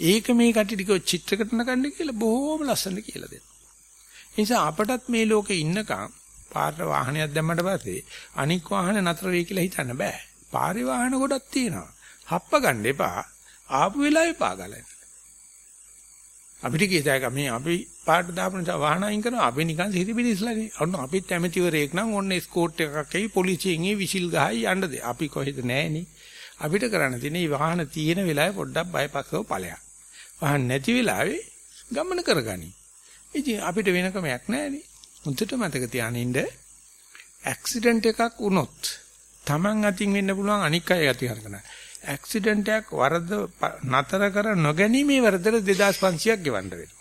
ඒක මේ කටි ටික චිත්‍රයකට නගන්න කියලා බොහොම ලස්සනට කියලා දෙනවා. ඒ නිසා අපටත් මේ ලෝකේ ඉන්නකම් පාර වාහනයක් දැම්මට පස්සේ අනික් වාහන නතර වෙයි කියලා හිතන්න බෑ. පාරේ වාහන ගොඩක් තියෙනවා. හප්ප ගන්න එපා. ආපු වෙලාවේ පාගලන්න. අපිට කියතයි මේ අපි පාට දාපු නිසා වාහන අයින් කරනවා අපි නිකන් සිරිබිරිස්ලානේ. අන්න අපිත් ඇමතිවරයෙක් නම් ඔන්න ස්කෝට් එකක් එයි පොලිසියෙන් ඒ විසිල් ගහයි යන්නද. අපි කොහෙද නැහෙනේ. අපිට කරන්න තියෙන්නේ වාහන තියෙන වෙලාවේ පොඩ්ඩක් බයපස්සව ඵලයක්. වාහන නැති වෙලාවේ ගමන කරගනි. ඉතින් අපිට වෙන ක්‍රමයක් නැහැනේ. මුන්ට මතක තියානින්න ඇක්සිඩන්ට් එකක් වුණොත් Taman අතින් වෙන්න පුළුවන් අනික් අය අතින් හරකන. ඇක්සිඩන්ට් එකක් වරද නතර කර නොගැනීමේ වරදට 2500ක් ගෙවන්න වෙනවා.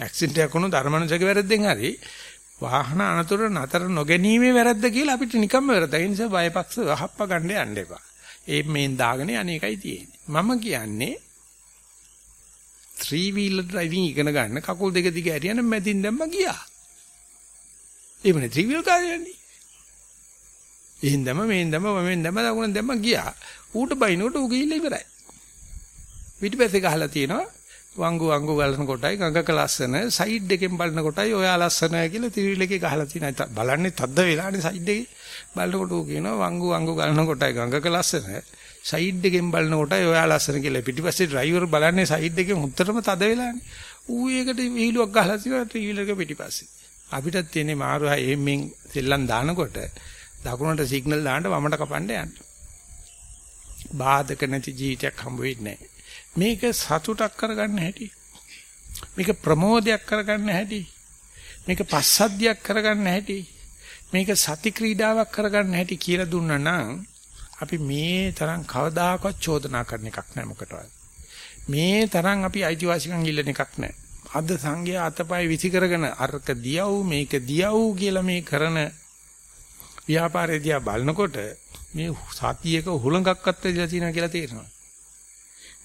ඇක්සිඩන්ට් එකක් වුණොත් ධර්මනුසක වැරද්දෙන් හරි වාහන අනතුර නතර නොගැනීමේ වැරද්ද කියලා අපිට නිකම්ම වැරද්ද. ඒ නිසා බයපක්ෂ වහප්ප ගන්න යන්න එපා. ඒ මේන් දාගෙන අනේකයි තියෙන්නේ. මම කියන්නේ 3 wheeler driving ඉගෙන ගන්න කකුල් දෙක දිග ඇරියන මැදින් දැම්ම ගියා. එවනේ 3 wheel කාර්යයන්නේ. එහෙන් දැම මේන් දැම වමෙන් දැම දකුණෙන් දැම ගියා. ඌට බයිනකොට ඌ ගිහිල්ලා ඉවරයි. පිටිපස්සේ ගහලා තියෙනවා වංගු වංගු ගලන කොටයි ගඟක ලස්සන සයිඩ් එකෙන් බලන කොටයි ඔයා ලස්සන කියලා තිරිලකේ ගහලා තියෙනවා. බලන්නේ තද්ද වෙලානේ සයිඩ් එකේ. බලනකොට ඌ කියනවා වංගු වංගු ගලන කොටයි ගඟක ලස්සන සයිඩ් එකෙන් බලන කොටයි ඔයා ලස්සන කියලා. පිටිපස්සේ ඩ්‍රයිවර් බලන්නේ සයිඩ් එකෙන් උත්තරම තද වෙලානේ. ඌ ඒකට වීලුවක් ගහලා තියෙනවා ත්‍රිවිලක පිටිපස්සේ. අපිටත් තියෙන්නේ මාරුවා එම්ෙන් සෙල්ලම් දානකොට දකුණට සිග්නල් දාන්න වමට කපන්න යන්න. බාධක නැති ජීවිතයක් හම්බ වෙන්නේ නැහැ. මේක සතුටක් කරගන්න හැටි. මේක ප්‍රමෝදයක් කරගන්න හැටි. මේක පස්සද්ධියක් කරගන්න හැටි. මේක සති ක්‍රීඩාවක් කරගන්න හැටි කියලා දුන්නා නම් අපි මේ තරම් කවදාකවත් චෝදනා කරන එකක් නෑ මොකටවත්. මේ තරම් අපි අයිතිවාසිකම් ඉල්ලන එකක් නෑ. අද සංඝයා අතපය විසි කරගෙන අරක දියව් මේක දියව් කියලා මේ කරන ව්‍යාපාරය දිහා බලනකොට මේ සතියක හුලඟක්වත් වෙලා තියෙනවා කියලා තේරෙනවා.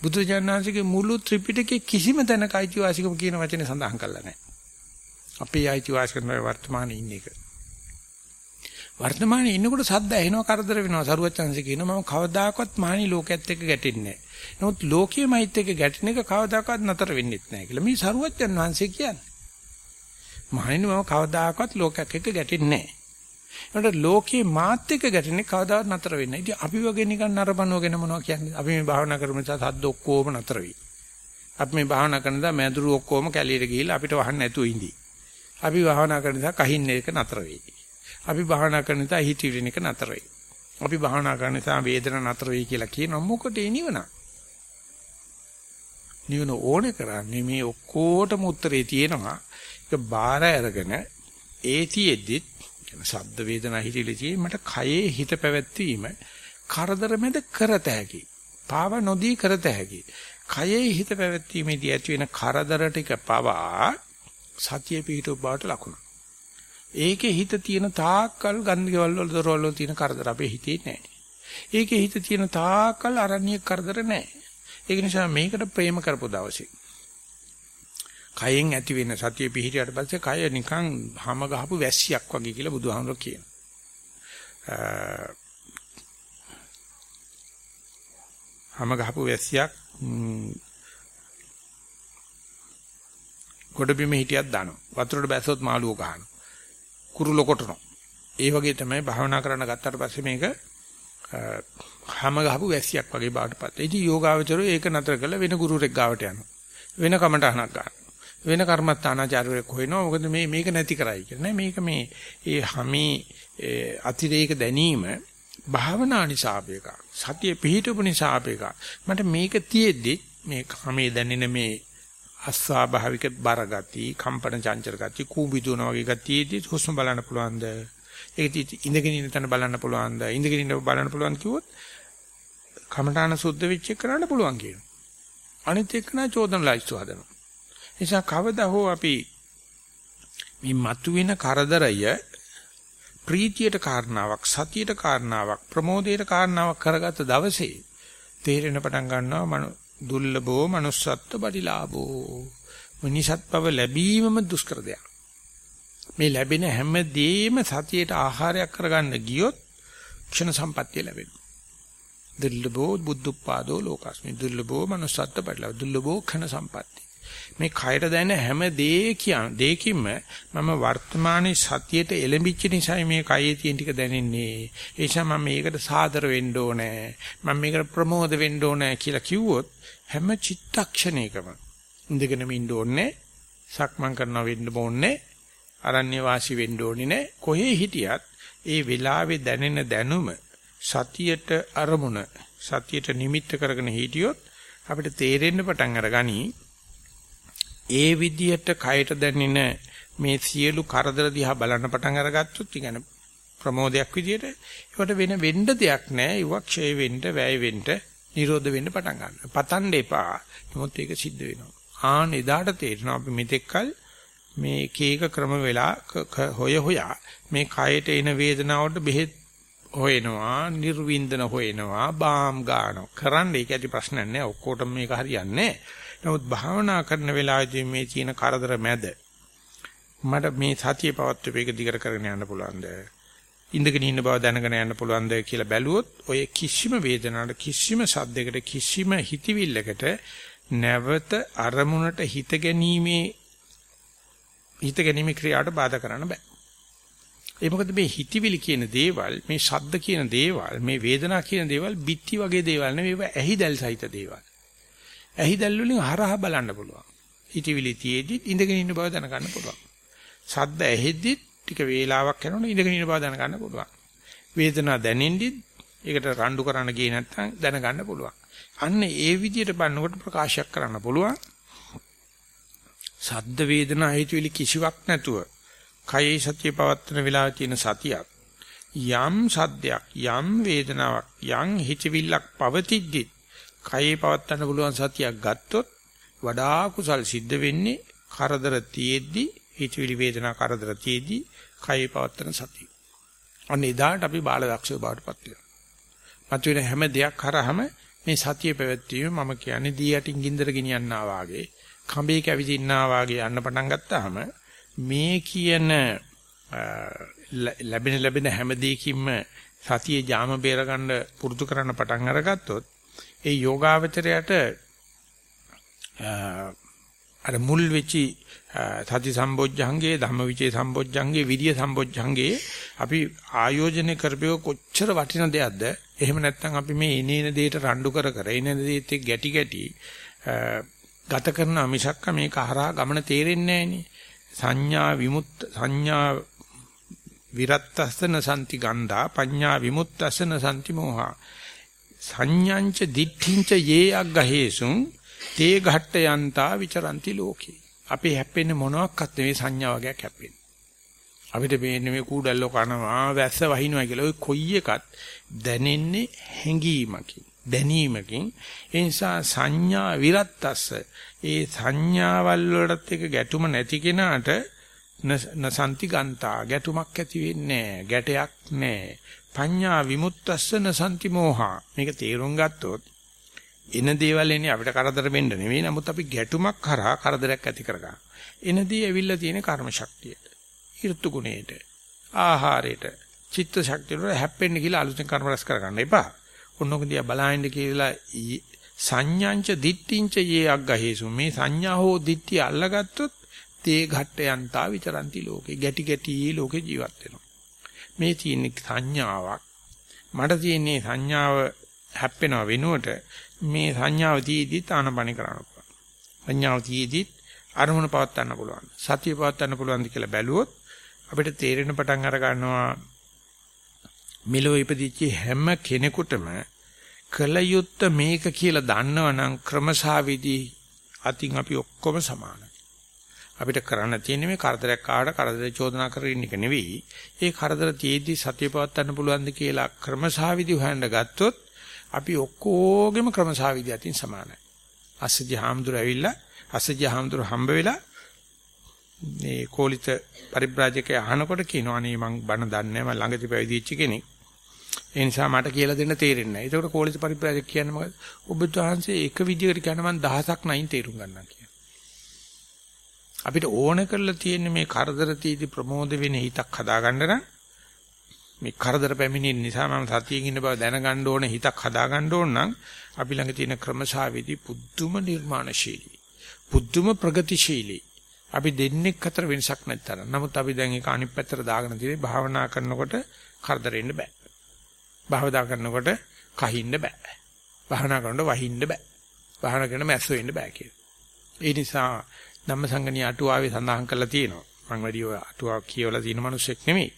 බුදුජානනාංශගේ මුළු ත්‍රිපිටකේ කිසිම තැනක අයිතිවාසිකම කියන වචනේ සඳහන් කරලා නැහැ. අපේ අයිතිවාසිකම වර්තමානයේ ඉන්න එක. වර්තමානයේ ඉන්නකොට සද්ද ඇහෙනවා කරදර වෙනවා සරුවචන්සේ කියනවා මම කවදාකවත් මහණි ලෝකයේත් එක්ක ගැටෙන්නේ නැහැ. නමුත් ලෝකයේමයිත් එක්ක ගැටෙන එක කවදාකවත් නතර වෙන්නේ නැහැ කියලා. මේ සරුවචන් වහන්සේ කියන්නේ. මහණි මම කවදාකවත් ලෝකයක් එක්ක ගැටෙන්නේ නැහැ. ඒකට ලෝකේ මාත් එක්ක ගැටෙන්නේ කවදාවත් නතර වෙන්නේ නැහැ. ඉතින් අපි වගේ නිකන් නරඹනවගෙන මොනවා කියන්නේ? අපි මේ භාවනා කරමු නිසා සද්ද ඔක්කොම නතර වෙයි. අපි මේ භාවනා කරන දා මැදුරු ඔක්කොම කැලියට ගිහිල්ලා අපිට වහන්න නැතුව ඉඳී. අපි භාවනා කරන නිසා කහින්න එක නතර වෙයි. අපි භාවනා කරන නිසා හිතවිලින එක නතර වෙයි. අපි භාවනා කරන නිසා වේදන නතර වෙයි කියලා කියන මොකටද නිවන? නිවන ඕනේ කරන්නේ මේ ඔක්කොටම උත්තරේ තියෙනවා. ඒක බාර අරගෙන ඒතිෙද්දිත් ශබ්ද වේදනා හිතිලිදී මට කයේ හිත පැවැත්වීම කරදර මැද කරත හැකි. පාව නොදී කරත හැකි. කයේ හිත පැවැත්වීමේදී ඇති වෙන කරදර ටික පවා සතිය පිහිටු බවට ලකුණු. ඒකේ හිත තියෙන තාක්කල් ගන්ධකවල වල දොරවල වල තියෙන කරදර අපේ හිතේ නැහැ. ඒකේ හිත තියෙන තාක්කල් අරණ්‍ය කරදර නැහැ. ඒක නිසා මේකට ප්‍රේම කරපු දවසේ කයෙන් ඇති වෙන සතිය පිහිටියට පස්සේ කය නිකන් හැම ගහපු වැස්සියක් වගේ කියලා බුදුහාමුදුරුවෝ කියනවා. හැම ගහපු වැස්සියක් ගොඩබිම හිටියක් දානවා. වතුරට බැස්සොත් මාළුව ගහනවා. කුරුල්ල කොටනවා. ඒ වගේ තමයි භාවනා කරන්න ගත්තට පස්සේ මේක හැම ගහපු වැස්සියක් වගේ බාටපත්. ඉතින් යෝගාවචරෝ ඒක නතර කරලා වෙන ගුරුරෙක් ගාවට යනවා. වෙන කමටහනක් ගන්නවා. වෙන කර්මස්ථානාචාර්යවෙක් හොයනවා. මොකද මේ මේක නැති කරයි කියලා. නෑ මේක මේ ඒ හැමී අතිරේක දැනීම භාවනා නිසාපේක. සතිය පිහිටපු නිසාපේක. මට මේක තියෙද්දි මේ හැමේ දැනෙන මේ අස්වාභාවික බරගති, කම්පන චංචල ගති, කූඹි දුන වගේ ගතියේදී හුස්ම බලන්න පුළුවන්ද? ඒක ඉඳගෙන ඉන්න තැන බලන්න පුළුවන්ද? ඉඳගෙන ඉන්න බලන්න පුළුවන් කිව්වොත් කමඨාන සුද්ධ වෙච්ච එක කරන්න පුළුවන් කියනවා. අනිත් එක්කන චෝදන ලයිස්තු හදනවා. නිසා කවදා හෝ අපි මේ මතුවෙන කරදරය ප්‍රීතියට කාරණාවක් සතියට කාරණාවක් ප්‍රමෝදයට කාරණාවක් කරගත්ත දවසේ තේරෙන පටන් ගන්නවා දුර්ලභෝ manussත්ත්ව පරිලාභෝ. මිනිසත්පව ලැබීමම දුෂ්කර දෙයක්. මේ ලැබෙන හැම දෙයක්ම සතියට ආහාරයක් කරගන්න ගියොත් ක්ෂණ සම්පත්තිය ලැබෙනවා. දුර්ලභෝ බුද්ධපාදෝ ලෝකස්මි. දුර්ලභෝ manussත්ත්ව පරිලාභ. දුර්ලභෝ ක්ෂණ සම්පත්තිය. මේ කයට දැනෙන හැම දෙයකින් දෙයකින්ම මම වර්තමානයේ සතියට එළඹිච්ච නිසා මේ කයේ තියෙන ටික දැනෙන්නේ. ඒ නිසා මම මේකට සාදර වෙන්න ඕනේ. මම මේකට ප්‍රමෝද වෙන්න ඕනේ කියලා කිව්වොත් හැම චිත්තක්ෂණයකම ඉඳගෙනම ඉන්න ඕනේ. සක්මන් කරනවා වෙන්න ඕනේ. අරණ්‍ය වාසී වෙන්න ඕනේ නෑ. කොහේ හිටියත් ඒ වෙලාවේ දැනෙන දැනුම සතියට අරමුණ සතියට නිමිත්ත කරගෙන හිටියොත් අපිට තේරෙන්න පටන් අරගනි ඒ විදිහට කයට දැනෙන මේ සියලු කරදර දිහා බලන්න පටන් අරගත්තොත් කියන්නේ ප්‍රමෝදයක් විදිහට ඒකට වෙන වෙන්න දෙයක් නැහැ. ඒවා ක්ෂය වෙන්න, වැය වෙන්න, නිරෝධ වෙන්න පටන් ගන්නවා. පතන්න එපා. නමුත් ඒක සිද්ධ වෙනවා. ආන් එදාට තේරෙනවා අපි මෙතෙක්කල් මේ එක එක ක්‍රම වෙලා හොය හොයා මේ කයට එන වේදනාවට බෙහෙත් හොයනවා, නිර්වින්දන හොයනවා, බාම් ගන්නවා. කරන්න ඒක ඇති ප්‍රශ්නයක් නෑ. ඔක්කොටම මේක හරියන්නේ නෑ. නමුත් භාවනා කරන වෙලාවේදී මේ තියෙන කරදර මැද මට මේ සතිය පවත්වපු එක දිගට කරගෙන යන්න පුළුවන්ද? ඉඳගෙන ඉන්න බව දැනගෙන යන්න පුළුවන්ද කියලා බැලුවොත් ඔය කිසිම වේදනාවක් කිසිම සද්දයකට කිසිම හිතවිල්ලකට නැවත අරමුණට හිත ගැනීමේ හිත ගැනීමේ ක්‍රියාවට බාධා කරන්න බෑ. ඒ මොකද මේ හිතවිලි කියන දේවල් මේ ශබ්ද කියන දේවල් මේ වේදනා කියන දේවල් බිත්ති වගේ දේවල් නෙවෙයි ඒවා ඇහිදල් සහිත දේවල්. ඇහිදල් වලින් හරහා බලන්න පුළුවන්. හිතවිලි තියේදී ඉඳගෙන ඉන්න බව දැනගන්න පුළුවන්. සද්ද ඇහෙද්දි ටික වේලාවක් යනකොට ඉඳගෙන ඉන්න බව දැනගන්න පුළුවන්. වේදනාව දැනෙද්දි ඒකට රණ්ඩු කරන්න ගියේ නැත්නම් දැනගන්න පුළුවන්. අන්න ඒ විදිහට බලනකොට ප්‍රකාශයක් කරන්න පුළුවන්. සද්ද වේදනා හිතවිලි කිසිවක් නැතුව කයේ සතිය පවත්වන වෙලාවේ තියෙන සතියක් යම් සද්දයක් යම් වේදනාවක් යම් හිතවිල්ලක් පවතිද්දි කයේ පවත්වන්න පුළුවන් සතියක් ගත්තොත් වඩා කුසල් සිද්ධ වෙන්නේ කරදර තියෙද්දි හිතවිලි වේදනා කරදර තියෙද්දි කයේ පවත්වන සතිය. අන්න එදාට අපි බාලදක්ෂව බාටපත් වෙනවා. මතුවෙන හැම දෙයක් කරාම මේ සතිය පැවැත්වීම මම කියන්නේ දී යටින් ගින්දර ගෙනියන්නා වාගේ කඹේ කැවිදින්නා වාගේ යන්න පටන් ගත්තාම මේ කියන ලැබෙන ලැබෙන හැම දෙයකින්ම සතියේ ජාම බේර ගන්න පුරුදු කරන්න පටන් අරගත්තොත් ඒ යෝගාවචරයට අර මුල් වෙච්චි සති සම්බොජ්ජංගේ ධම්මවිචේ සම්බොජ්ජංගේ විරිය සම්බොජ්ජංගේ අපි ආයෝජනය කරපේ කොච්චර වටින දෙයක්ද? එහෙම නැත්නම් අපි මේ එනේන දෙයට රණ්ඩු කර කර එනේන දෙයට ගැටි ගැටි ගත කරන මිසක්ක මේක හරහා ගමන තේරෙන්නේ සංඥා විමුක්ත සංඥා විරත්තස්සන සම්ති ගන්ධා පඤ්ඤා විමුක්තස්සන සම්ති මොහා. සංඥාංච දිඨින්ච යේ අග්ගහේසුං තේ ඝට්ට යන්තා විචරಂತಿ ලෝකේ. අපි හැප්පෙන්නේ මොනවාක්වත් නෙවෙයි සංඥා වගේක් හැප්පෙන්නේ. අපිට මේන්නේ මේ කූඩල්ලෝ කනවා වැස්ස වහිනවා කියලා. ඔය කොයි එකත් දැනෙන්නේ හැඟීමකින් දැනීමකින්. ඒ නිසා සංඥා විරත්තස්ස. ඒ සංඥාවල් වලට එක ගැටුම නැති කෙනාට නසන්ති ගන්තා. ගැටුමක් ඇති වෙන්නේ ගැටයක් නැහැ. පඤ්ඤා විමුක්තස්ස නසන්ති මෝහා මේක තේරුම් ගත්තොත් එන දේවල් එන්නේ අපිට කරදර වෙන්න නෙවෙයි නමුත් අපි ගැටුමක් කරා කරදරයක් ඇති කරගන්න. එනදී ඇවිල්ලා තියෙන කර්ම ශක්තියට, ඍතු ගුණයට, ආහාරයට, චිත්ත ශක්තියට හැප්පෙන්න කියලා අලුතෙන් කර්ම රැස් කරගන්න එපා. ඔන්නෝක දිහා බලහින්ද කියලා සංඥාංච දිට්ඨිංච යේ අග්ගහේසු මේ සංඥා හෝ දිට්ඨිය අල්ලගත්තොත් තේ ඝට්ට යන්තා විචරಂತಿ ලෝකේ ගැටි ගැටි ලෝකේ ජීවත් වෙනවා. මේ තියෙන සංඥාවක් මට තියෙන්නේ සංඥාව හැප්පෙනව වෙනුවට මේ සංඥාව තියේදී තානපණ කරන්න පුළුවන්. සංඥාව තියේදී අරමුණ පවත් ගන්න පුළුවන්. සතිය පවත් ගන්න පුළුවන්ද කියලා බැලුවොත් අපිට තේරෙන පටන් අර ගන්නවා මෙලෝ ඉපදිච්ච හැම කෙනෙකුටම කල යුත්ත මේක කියලා දන්නවනම් ක්‍රමසාවිදි අතින් අපි ඔක්කොම සමානයි. අපිට කරන්න තියෙන්නේ මේ කරදරයක් ආවට කරදර චෝදනා කරගෙන ඉන්න එක නෙවෙයි. ඒ කරදර තියේදී සතිය පවත් ගන්න පුළුවන්ද කියලා ක්‍රමසාවිදි හොයන්න ගත්තොත් අපි ඔක්කොගෙම ක්‍රමසාවිදි අතින් සමානයි. අස්සජි හාමුදුර ඇවිල්ලා අස්සජි හාමුදුර හම්බ වෙලා මේ කෝලිත පරිබ්‍රාජකයා අහනකොට කියනවා අනේ මං බණ දන්නේ නැහැ මම ළඟදී පැවිදිච්ච කෙනෙක්. ඒ නිසා මට කියලා දෙන්න තේරෙන්නේ නැහැ. ඒකට කෝලිත පරිබ්‍රාජක කියන්නේ මොකද? ඔබ වහන්සේ එක විදිහකට කියන මං දහසක් නයින් තේරුම් ගන්නවා කියන. අපිට ඕන කරලා තියෙන්නේ මේ කරදර තීදි ප්‍රමෝද වෙන හිතක් හදාගන්න නම් මේ කරදර පැමිණෙන නිසා මම සතියෙන් ඉන්න බව දැනගන්න ඕන හිතක් හදාගන්න ඕන නම් අපි ළඟ තියෙන ක්‍රමසාවිදි පුදුම නිර්මාණශීලී. පුදුම ප්‍රගතිශීලී. අපි දෙන්නෙක් අතර වෙනසක් නැත්තර. නමුත් අපි දැන් ඒක අනිත් පැත්තට දාගෙන තියෙන්නේ භාවනා කරනකොට කරදරෙන්න බෑ. භාවනා කරනකොට කහින්න බෑ. භාවනා කරනකොට වහින්න බෑ. භාවනා කරන මැස්සෝ වෙන්න බෑ කියලා. ඒ නිසා ධම්මසංගණී අටුවාවේ සඳහන් කරලා තියෙනවා. මම වැඩි ඔය අටුවාව කියවලා තියෙන මිනිස්සෙක් නෙමෙයි.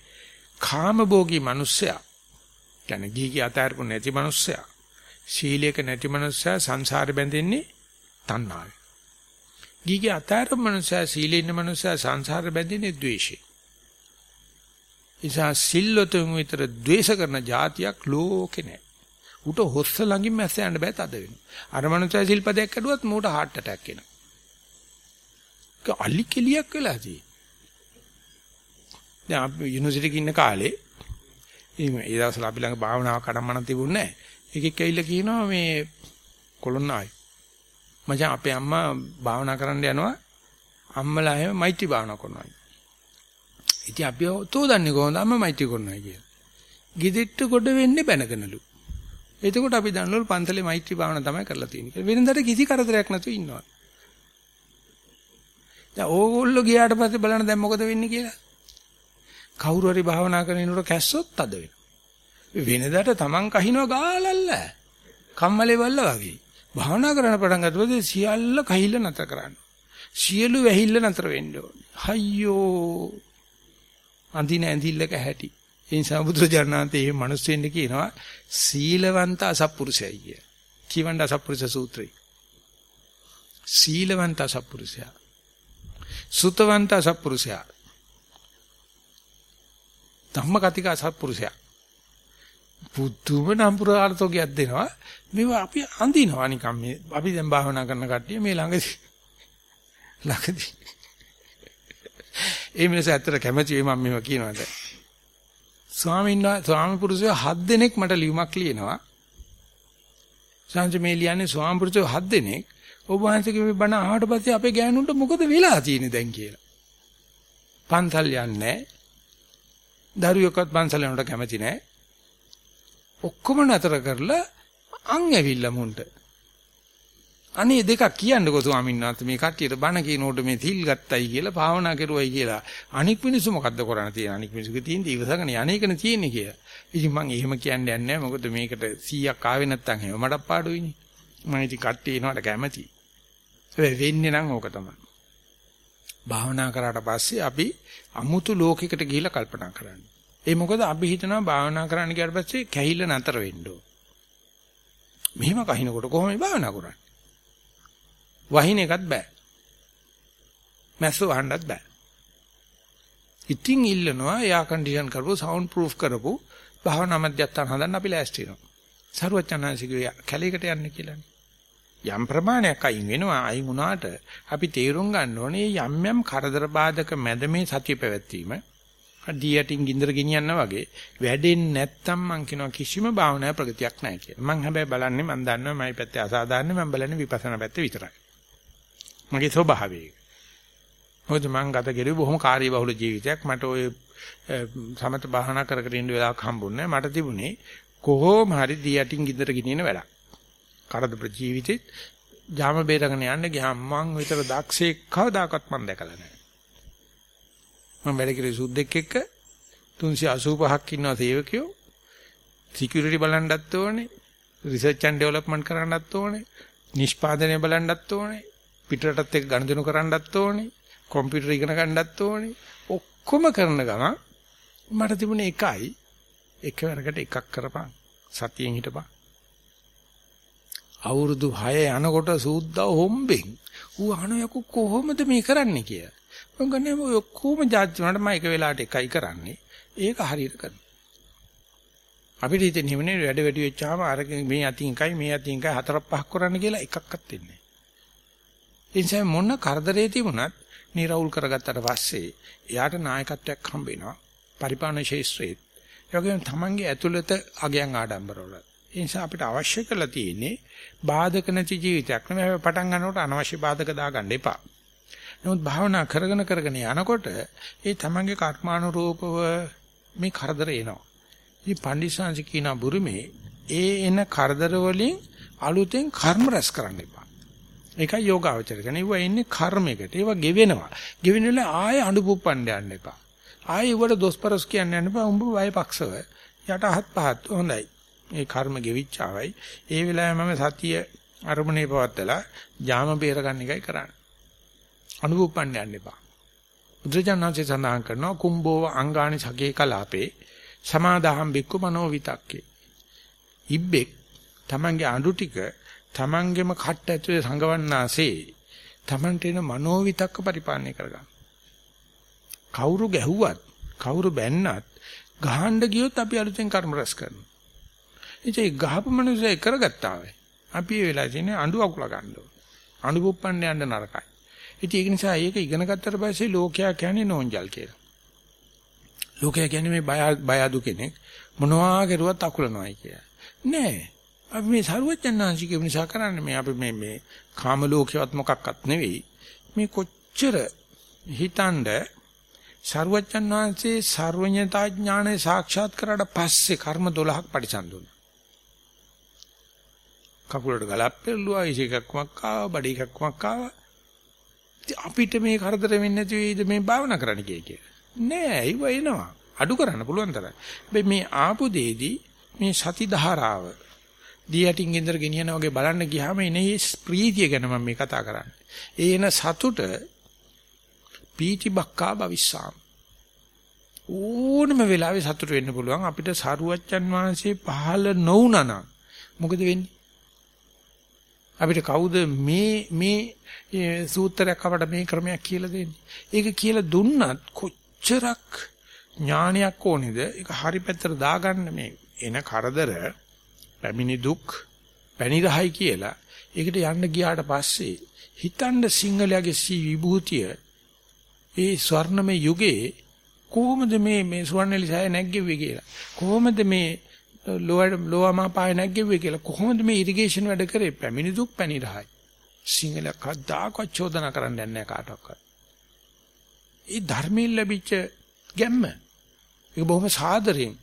කාමභෝගී මිනිස්සයා කියන්නේ ගිහි අතහැරපු නැති මිනිස්සයා සීලයක නැති මිනිස්සයා සංසාරේ බැඳෙන්නේ තණ්හාවෙන්. ගිහි අතහැරපු මිනිස්සයා සීලේ ඉන්න මිනිස්සයා සංසාරේ බැඳෙන්නේ ද්වේෂයෙන්. නිසා සිල්ලොතුන් විතර ද්වේෂ කරන જાතියක් ලෝකේ නැහැ. උට හොස්ස ළඟින් මැස්ස යන්න බෑ තද වෙනවා. අර මනුස්සයා සිල්පදයක් කැඩුවත් මූට heart attack එනවා. ඒක අලි කෙලියක් වෙලා තියෙන්නේ. දැන් අපි යුනිවර්සිටි එකේ ඉන්න කාලේ ඒ දවස්වල අපි ළඟ භාවනාවක් කඩම්මනක් තිබුණේ නැහැ. එකෙක් ඇවිල්ලා කියනවා මේ කොළොන්නායි. මචං අපේ අම්මා භාවනා කරන්න යනවා. අම්මලා එහෙම මෛත්‍රී භාවනා කරනවා. ඉතින් අපි තෝදන්නේ කොහොමද අම්මා මෛත්‍රී කරනවා කියලා. ගෙදෙට්ට කොට වෙන්නේ බැනගෙනලු. එතකොට අපි දන්නවලු පන්සලේ මෛත්‍රී භාවනා තමයි කරලා තියෙන්නේ. වෙනදාට කිසි කරදරයක් නැතුව ඉන්නවා. දැන් ඕගොල්ලෝ ගියාට පස්සේ බලන්න දැන් මොකද වෙන්නේ කියලා. කවුරු හරි භාවනා කරනකොට කැස්සොත් අද වෙනවා. වෙනදාට Taman කහිනවා ගාලල්ල. කම්මලේ බල්ල වගේ. භාවනා කරන පටන් ගත්තොත් සියල්ල කහිල්ල නැතර කරන්න. සියලු වැහිල්ල නැතර වෙන්න ඕනේ. අයියෝ. අඳින ඇඳිල්ලක හැටි. ඒ නිසා බුදුරජාණන්තේ මේ මිනිස්සුන්ට කියනවා සීලවන්ත අසත්පුරුෂයයි කිය. කිවණ්ඩ අසත්පුරුෂ සූත්‍රය. සීලවන්ත අසත්පුරුෂයා. සුතවන්ත අසත්පුරුෂයා. ධම්මගතික අසත්පුරුෂයා. බුදුම නම්පුර අර්ථෝගයක් දෙනවා. මේවා අපි අඳිනවා නිකන් මේ අපි දැන් භාවනා කරන කට්ටිය මේ ළඟදී ළඟදී ඒ මිනිස්සු ඇත්තට කැමති වෙයි මම මේවා කියනවාට. ස්වාමීන් වහන්සේ ස්වාමි පුරුෂයෝ හත් දෙනෙක් මට ලියුමක් ලියනවා. සංජ මේ ලියන්නේ ස්වාමි පුරුෂයෝ හත් දෙනෙක් ඔබ වහන්සේගේ මේ බණ අහවට පස්සේ අපේ ගෑනුන්ට මොකද වෙලා තියෙන්නේ දැන් කියලා. පන්සල් යන්නේ නැහැ. දරුවෙක්වත් පන්සල් යනට කැමති නැහැ. ඔක්කොම නතර කරලා අන් ඇවිල්ලා මුන්ට. අනේ දෙකක් කියන්නකෝ ස්වාමීන් වහන්සේ මේ කට්ටියට බණ කියනකොට මේ තිල් ගත්තයි කියලා භාවනා කරුවයි කියලා. අනික් මිනිස්සු මොකද්ද කරණ තියෙන්නේ? අනික් මිනිස්සුගේ තියෙන ඉවසගෙන යන්නේකනේ තියෙන්නේ කියලා. ඉතින් මම එහෙම කියන්නේ නැහැ. මොකද මේකට 100ක් ආවේ නැත්තම් එහෙම මඩක් පාඩුයිනේ. මම ඉතින් කට්ටිය එනවට කැමතියි. ඒ වෙන්නේ නම් ඕක තමයි. භාවනා කරාට පස්සේ අපි අමුතු ලෝකයකට ගිහිල්ලා කල්පනා කරන්නේ. ඒ මොකද අපි හිතනවා භාවනා කරන්න ගියාට පස්සේ කැහිල්ල නතර වෙන්න ඕන. මෙහෙම කහිනකොට කොහොමද භාවනා කරන්නේ? වහින එකත් බෑ. මැස්ස වහන්නත් බෑ. ඉතින් ඉල්ලනවා එයා කන්ඩිෂන් කරපු සවුන්ඩ් ප්‍රූෆ් කරපු භාවනා මධ්‍යස්ථාන හදන්න අපි ලෑස්ති වෙනවා. සරුවචනාංශිකේ කැලේකට යන්න කියලානේ. යම් ප්‍රමාණයක් අයින් වෙනවා අයින් වුණාට අපි තේරුම් ගන්න ඕනේ යම් යම් කරදර බාධක මැද මේ සතිය පැවැත්වීම අඩියටින් ගින්දර ගෙනියනවා වගේ වැඩෙන්නේ නැත්තම් මං කියනවා කිසිම භාවනා ප්‍රගතියක් නැහැ කියලා. මං හැබැයි බලන්නේ මං දන්නවා මයි පැත්තේ අසාධාරණ මං බලන්නේ විපස්සනා පැත්තේ විතරයි. මගේ ස්වභාවය. මොකද මං ගත කෙරුවේ බොහොම කාර්යබහුල ජීවිතයක්. මට ওই සමත භාවනා කර කර ඉන්න වෙලාවක් හම්බුන්නේ මට තිබුණේ කොහොම හරි දියටින් ගින්දර ගෙනියන වැඩක්. කරදර ජීවිතෙත් ජාම බේරගෙන යන්න ගියාම මං විතර දක්ෂයෙක් කවදාකවත් මං දැකලා නැහැ. මම වැඩ කරේ සුද්දෙක් එක්ක 385ක් ඉන්නවා සේවකයෝ. සිකියුරිටි බලන්නත් ඕනේ. රිසර්ච් ඇන්ඩ් ඩෙවලොප්මන්ට් කරන්නත් ඕනේ. නිෂ්පාදනය බලන්නත් ඕනේ. පිටරටත් එක්ක ගනුදෙනු කරන්නත් ඕනේ. කම්පියුටර් ඉගෙන ගන්නත් ඕනේ. ඔක්කොම කරන ගමන් මට තිබුණේ එකයි. එකවරකට එකක් කරපන්. සතියෙන් හිටපන්. අවුරුදු 6 යනකොට සූද්දා හොම්බෙන් ඌ අහන යකෝ කොහොමද මේ කරන්නේ කියලා. මම ගන්නේ ඔය ඔක්කොම ජාති වුණාට මම එක වෙලාවට එකයි කරන්නේ. ඒක හරියට කරනවා. අපිට හිතෙන හිමනේ වැඩ වැඩි වෙච්චාම අර මේ අතින් එකයි මේ අතින් එකයි හතරක් පහක් කරන්න කියලා එකක්වත් වෙන්නේ නැහැ. ඒ නිසා මොන කරදරේ තිබුණත් නිරවුල් කරගත්තට පස්සේ එයාට නායකත්වයක් හම්බ වෙනවා. පරිපාලන ශේෂ්ත්‍රයේ. ඒ වගේම තමන්ගේ ඇතුළත අගයන් ආඩම්බරවල. ඒ නිසා අපිට අවශ්‍ය කරලා තියෙන්නේ බාධක නැති ජීවිතයක් නෙමෙයි පටන් ගන්නකොට අනවශ්‍ය බාධක දාගන්න එපා. නමුත් භාවනා කරගෙන කරගෙන යනකොට ඒ තමන්ගේ කර්මානුරූපව මේ කරදර එනවා. ඉතින් පණ්ඩිස්සංශ කියන බුරුමේ ඒ එන කරදර වලින් අලුතෙන් කර්ම රැස් කරන්න එපා. ඒකයි යෝගාවචර කියන්නේ. ඒවා එන්නේ කර්මයකට. ඒවා ගෙවෙනවා. ගෙවෙන වෙලාව ආයෙ අඬු පුප්පන්න යන්න එපා. ආයෙ උඩ දොස්පරස් කියන්න යන්න එපා. උඹ වයපක්ෂව. යටහත් පහත් හොඳයි. ඒ කර්ම ගෙවිච්චාවයි. ඒ වෙලාවේ මම සතිය අරමුණේ පවත්තලා ජාම බේර ගන්න එකයි කරන්නේ. අනුභවපන්න යන්න එපා. බුදුජානනාංශය සඳහන් කරනවා කුම්බෝව අංගානි සගේ කලාපේ සමාදාහම් බික්කු මනෝ විතක්කේ. ඉබ්බෙක් තමන්ගේ අඳු ටික තමන්ගේම කට්ට ඇතුලේ සංගවන්නාසේ තමන්ට එන මනෝ විතක්ක පරිපාලනය කරගන්න. කවුරු ගැහුවත් කවුරු බැන්නත් ගහන්න ගියොත් අපි අලුතෙන් කර්ම රැස් කරනවා. ඉතින් ගහපු මිනිස්සු කරගත්තා වෙයි. අපි ඒ වෙලාවේ තියෙන අඬු අකුල ගන්න ඕන. අඬු පුප්පන්න යන්න නරකයි. ඉතින් ඒක නිසා ඒක ඉගෙන ගත්තට පස්සේ ලෝකයා කියන්නේ නෝන්ජල් කියලා. ලෝකයා කියන්නේ මේ බය බය අඩු කෙනෙක් මොනවා කරුවත් අකුලනවායි කියලා. නෑ. අපි මේ සරුවචනාංශික නිසා කරන්නේ මේ අපි මේ මේ කාම ලෝකේවත් මොකක්වත් නෙවෙයි. මේ කොච්චර හිතනද සරුවචන් වහන්සේ සර්වඥතා ඥානය සාක්ෂාත් කරාට පස්සේ කර්ම 12ක් පරිසම්දුණා. කකුලට ගලක් පෙරළුවා, ඉසිකක්මක් ආවා, බඩ එකක්මක් ආවා. අපිට මේ කරදර වෙන්නේ නැති වෙයිද මේ භාවනා කරන්න කියලා. නෑ, ඒව එනවා. අඩු කරන්න පුළුවන් තරම්. හැබැයි මේ ආපු දෙේදී මේ සති ධාරාව දියටින් ඉඳර ගෙනියන වගේ බලන්න ගියාම එනේ ප්‍රීතිය ගැන මම මේ කතා කරන්නේ. ඒ එන සතුට පීති බක්කා භවිස්සාම. ඕනම වෙලාවෙ සතුට වෙන්න පුළුවන් අපිට සරුවච්චන් වහන්සේ පහළ නොවුනා නම් මොකද වෙන්නේ? අපිට කවුද මේ මේ සූත්‍රයක් අපට මේ ක්‍රමයක් කියලා දෙන්නේ? ඒක කියලා දුන්නත් කොච්චරක් ඥානයක් ඕනේද? ඒක හරි පැත්තට දාගන්න මේ එන කරදර, පැමිණි දුක්, පැණිරහයි කියලා ඒකට යන්න ගියාට පස්සේ හිතන්න සිංහලයාගේ සී විභූතිය ඒ ස්වර්ණමය යුගයේ කොහොමද මේ මේ සුවන්වැලි සෑය නැග්ගෙව්වේ කියලා කොහොමද මේ ලෝවමා පාය නැග්ගෙව්වේ කියලා කොහොමද මේ ඉරිගේෂන් වැඩ කරේ පැමිණි දුක් පැණි රහයි සිංහල කද්දාකවත් චෝදනා කරන්න යන්නේ කාටවත් ඒ ධර්මයෙන් ලැබිච්ච ගැම්ම ඒක බොහොම සාදරයෙන්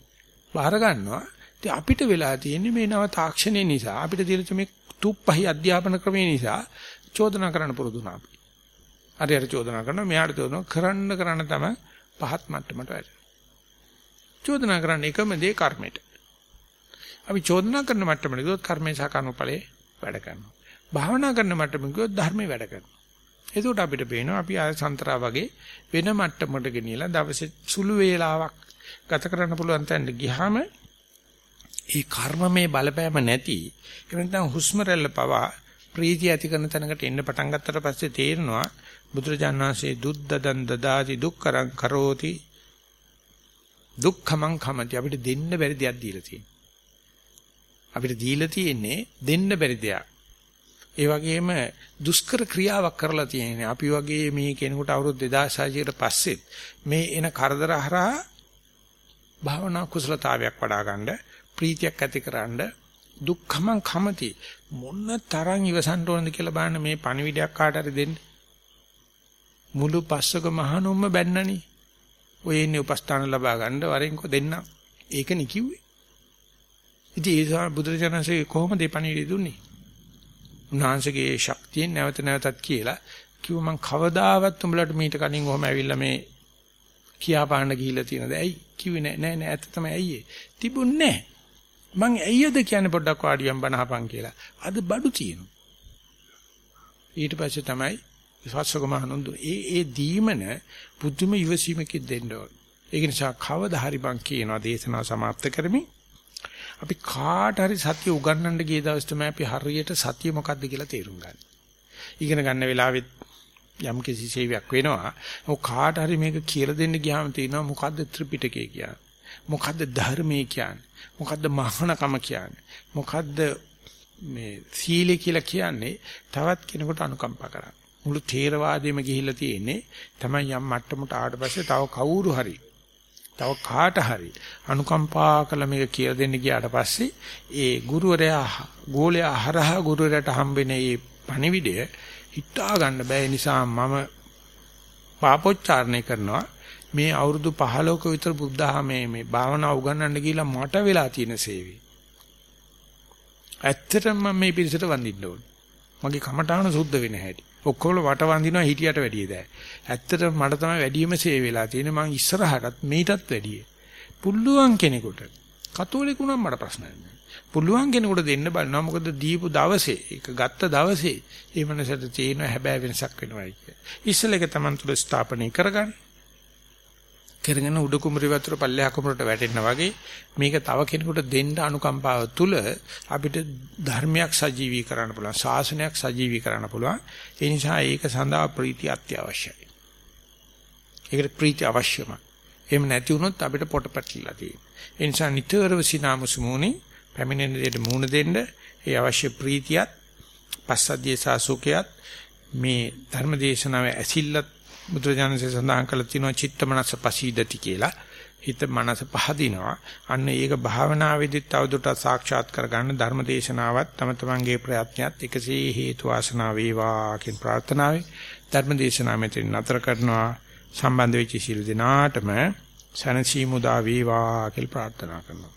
බාර ගන්නවා ඉතින් අපිට වෙලා තියෙන්නේ මේ නව තාක්ෂණය නිසා අපිට තියෙන මේ තුප්පහි අධ්‍යාපන ක්‍රමය නිසා චෝදනා කරන්න පුරුදු වුණා අපි. හරි හරි චෝදනා කරනවා මෙයාට චෝදනා කරන්න කරන්න තමයි පහත් මට්ටමට වැටෙනවා. චෝදනා කරන්නේ එකම දේ කර්මයට. අපි චෝදනා කරන මට්ටමට ගියොත් කර්මේ සහ කර්මඵලයේ වැඩ කරනවා. භාවනා කරන මට්ටමට ගියොත් ධර්මයේ වැඩ කරනවා. එතකොට අපිට පේනවා අපි ආය සන්තරා වගේ වෙන මට්ටමකට ගෙනියලා දවසේ සුළු වේලාවක් ගත කරන්න පුළුවන් තැනට ගියාම ඒ කර්මමේ බලපෑම නැති එහෙම නැත්නම් හුස්ම රැල්ල පවා ප්‍රීතිය ඇති කරන තැනකට එන්න පටන් ගත්තට පස්සේ තේරෙනවා බුදුරජාණන් වහන්සේ දුද්දදන් දදාති දුක්කරං කරෝති දුක්ඛමං කමති අපිට දෙන්න බැරි දෙයක් දීලා තියෙනවා. අපිට දීලා තියෙන්නේ දෙන්න බැරි දෙයක්. ඒ වගේම දුෂ්කර ක්‍රියාවක් කරලා තියෙන්නේ. අපි වගේ මේ කෙනෙකුට අවුරුදු 2600 කට පස්සෙත් මේ එන කරදර හරහා භාවනා කුසලතාවයක් වඩා ගන්න ප්‍රීතියක් ඇතිකරනද දුක්ඛමං කමති. මොන තරම් ඉවසන්න ඕනද කියලා බලන්න මේ පණිවිඩයක් කාට හරි දෙන්න. මුළු පස්සක මහණුම්ම බැන්නනේ. ඔය ඉන්නේ උපස්ථාන ලබා ගන්න වරෙන්කෝ දෙන්න ඒක නේ කිව්වේ. ඉතින් ඒ නිසා බුදුරජාණන්සේ කොහොමද මේ පණිවිඩය දුන්නේ? උන්වහන්සේගේ ශක්තියෙන් නැවත නැවතත් කියලා කිව්ව මං කවදාවත් උඹලට මීට කලින් ඔහම ඇවිල්ලා මේ කියා පාන්න ගිහිල්ලා තියෙනද? ඇයි? කිව්වේ නෑ නෑ නෑ ඇත්ත තමයි ඇයි ඒ. තිබුන්නේ නෑ. මං ඇයිද කියන්නේ පොඩ්ඩක් වාඩියම් බනහපන් කියලා. අද බඩු තියෙනවා. ඊට පස්සේ තමයි විශ්වාසකම හඳුන් ඒ ඒ දීමන පුදුම ඉවසීමකින් දෙන්න ඕන. ඒක නිසා කවදා හරි මං කියනවා දේශනාව સમાප්ත කරමින් අපි කාට හරි සතිය උගන්වන්න ගිය දවස් තමයි අපි හරියට සතිය මොකක්ද කියලා තේරුම් ගන්න. ඉගෙන ගන්න වෙලාවෙත් යම් කිසි සේවයක් වෙනවා. ඔය කාට හරි මේක කියලා දෙන්න ගියාම තියෙනවා මොකද්ද ත්‍රිපිටකය කියන්නේ. මොකද්ද ධර්මයේ කියන්නේ? මොකද්ද මහානකම කියන්නේ? මොකද්ද මේ සීලය කියලා කියන්නේ? තවත් කෙනෙකුට අනුකම්පා කරන්න. මුළු ථේරවාදෙම ගිහිල්ලා තියෙන්නේ තමයි යම් මට්ටමකට ආවට පස්සේ තව කවුරු හරි තව කාට හරි අනුකම්පා කළ මේක කියලා දෙන්න ගියාට පස්සේ ඒ ගුරුවරයා ගෝලයා හරහා ගුරුවරයාට හම්බෙන මේ පණිවිඩය හිතා ගන්න බෑ නිසා මම පාපොච්චාරණය කරනවා මේ අවුරුදු 15ක විතර බුද්ධහමේ මේ භාවනා උගන්වන්න ගිහිලා මට වෙලා තියෙන සේවය. ඇත්තටම මම මේ පිරිසට වඳින්න ඕන. මගේ කමඨාන සුද්ධ වෙන හැටි. ඔක්කොම වට වඳිනවා හිටියට වැඩිය දැයි. ඇත්තටම මට තමයි වැඩිම සේවය වෙලා තියෙන්නේ. මං ඉස්සරහටත් මේකටත් වැඩිය. පුළුවන් කෙනෙකුට කතෝලිකුණම් මට ප්‍රශ්නයක් නෑ. පුළුවන් කෙනෙකුට දෙන්න බලනවා මොකද දීපු දවසේ ඒක ගත්ත දවසේ ඒ මනසට තියෙන හැබෑ වෙනසක් වෙනවායි කිය. ඉස්සල එක Taman තුල ස්ථාපනය කරගන්න. කරගෙන උඩ කුමරි වතුර පල්ලෙහා කුමරට වැටෙනා වගේ මේක තව කෙනෙකුට දෙන්න අනුකම්පාව තුල අපිට ධර්මයක් සජීවී කරන්න පුළුවන් ශාසනයක් සජීවී කරන්න පුළුවන්. ඒ නිසා ඒක සඳහා ප්‍රීතිය අත්‍යවශ්‍යයි. ඒකට ප්‍රීතිය අවශ්‍යමයි එහෙම නැති වුණොත් අපිට පොට පැටලලා තියෙනවා. ඒ නිසා නිතරම සිනාමුසුමුනි පැමිණෙන දෙයට මූණ දෙන්න ඒ අවශ්‍ය ප්‍රීතියත් පස්සද්ධිය සාසුකයත් මේ ධර්මදේශනාවේ ඇසිල්ලත් බුදුරජාණන්සේ සඳහන් කළ තියෙනවා චිත්ත මනස පසීදති කියලා. හිත මනස පහදිනවා. අන්න ඒක භාවනාවේදීත් තවදුරටත් සාක්ෂාත් කරගන්න ධර්මදේශනාවත් තම තමන්ගේ ප්‍රයත්නයත් එකසේ හේතු වාසනා වේවා කියන ප්‍රාර්ථනාවයි ධර්මදේශනාව මෙතන නතර කරනවා. සම්බන්ධ වෙච්ච සියලු දෙනාටම සනසීමුදා වේවා කියලා ප්‍රාර්ථනා කරනවා.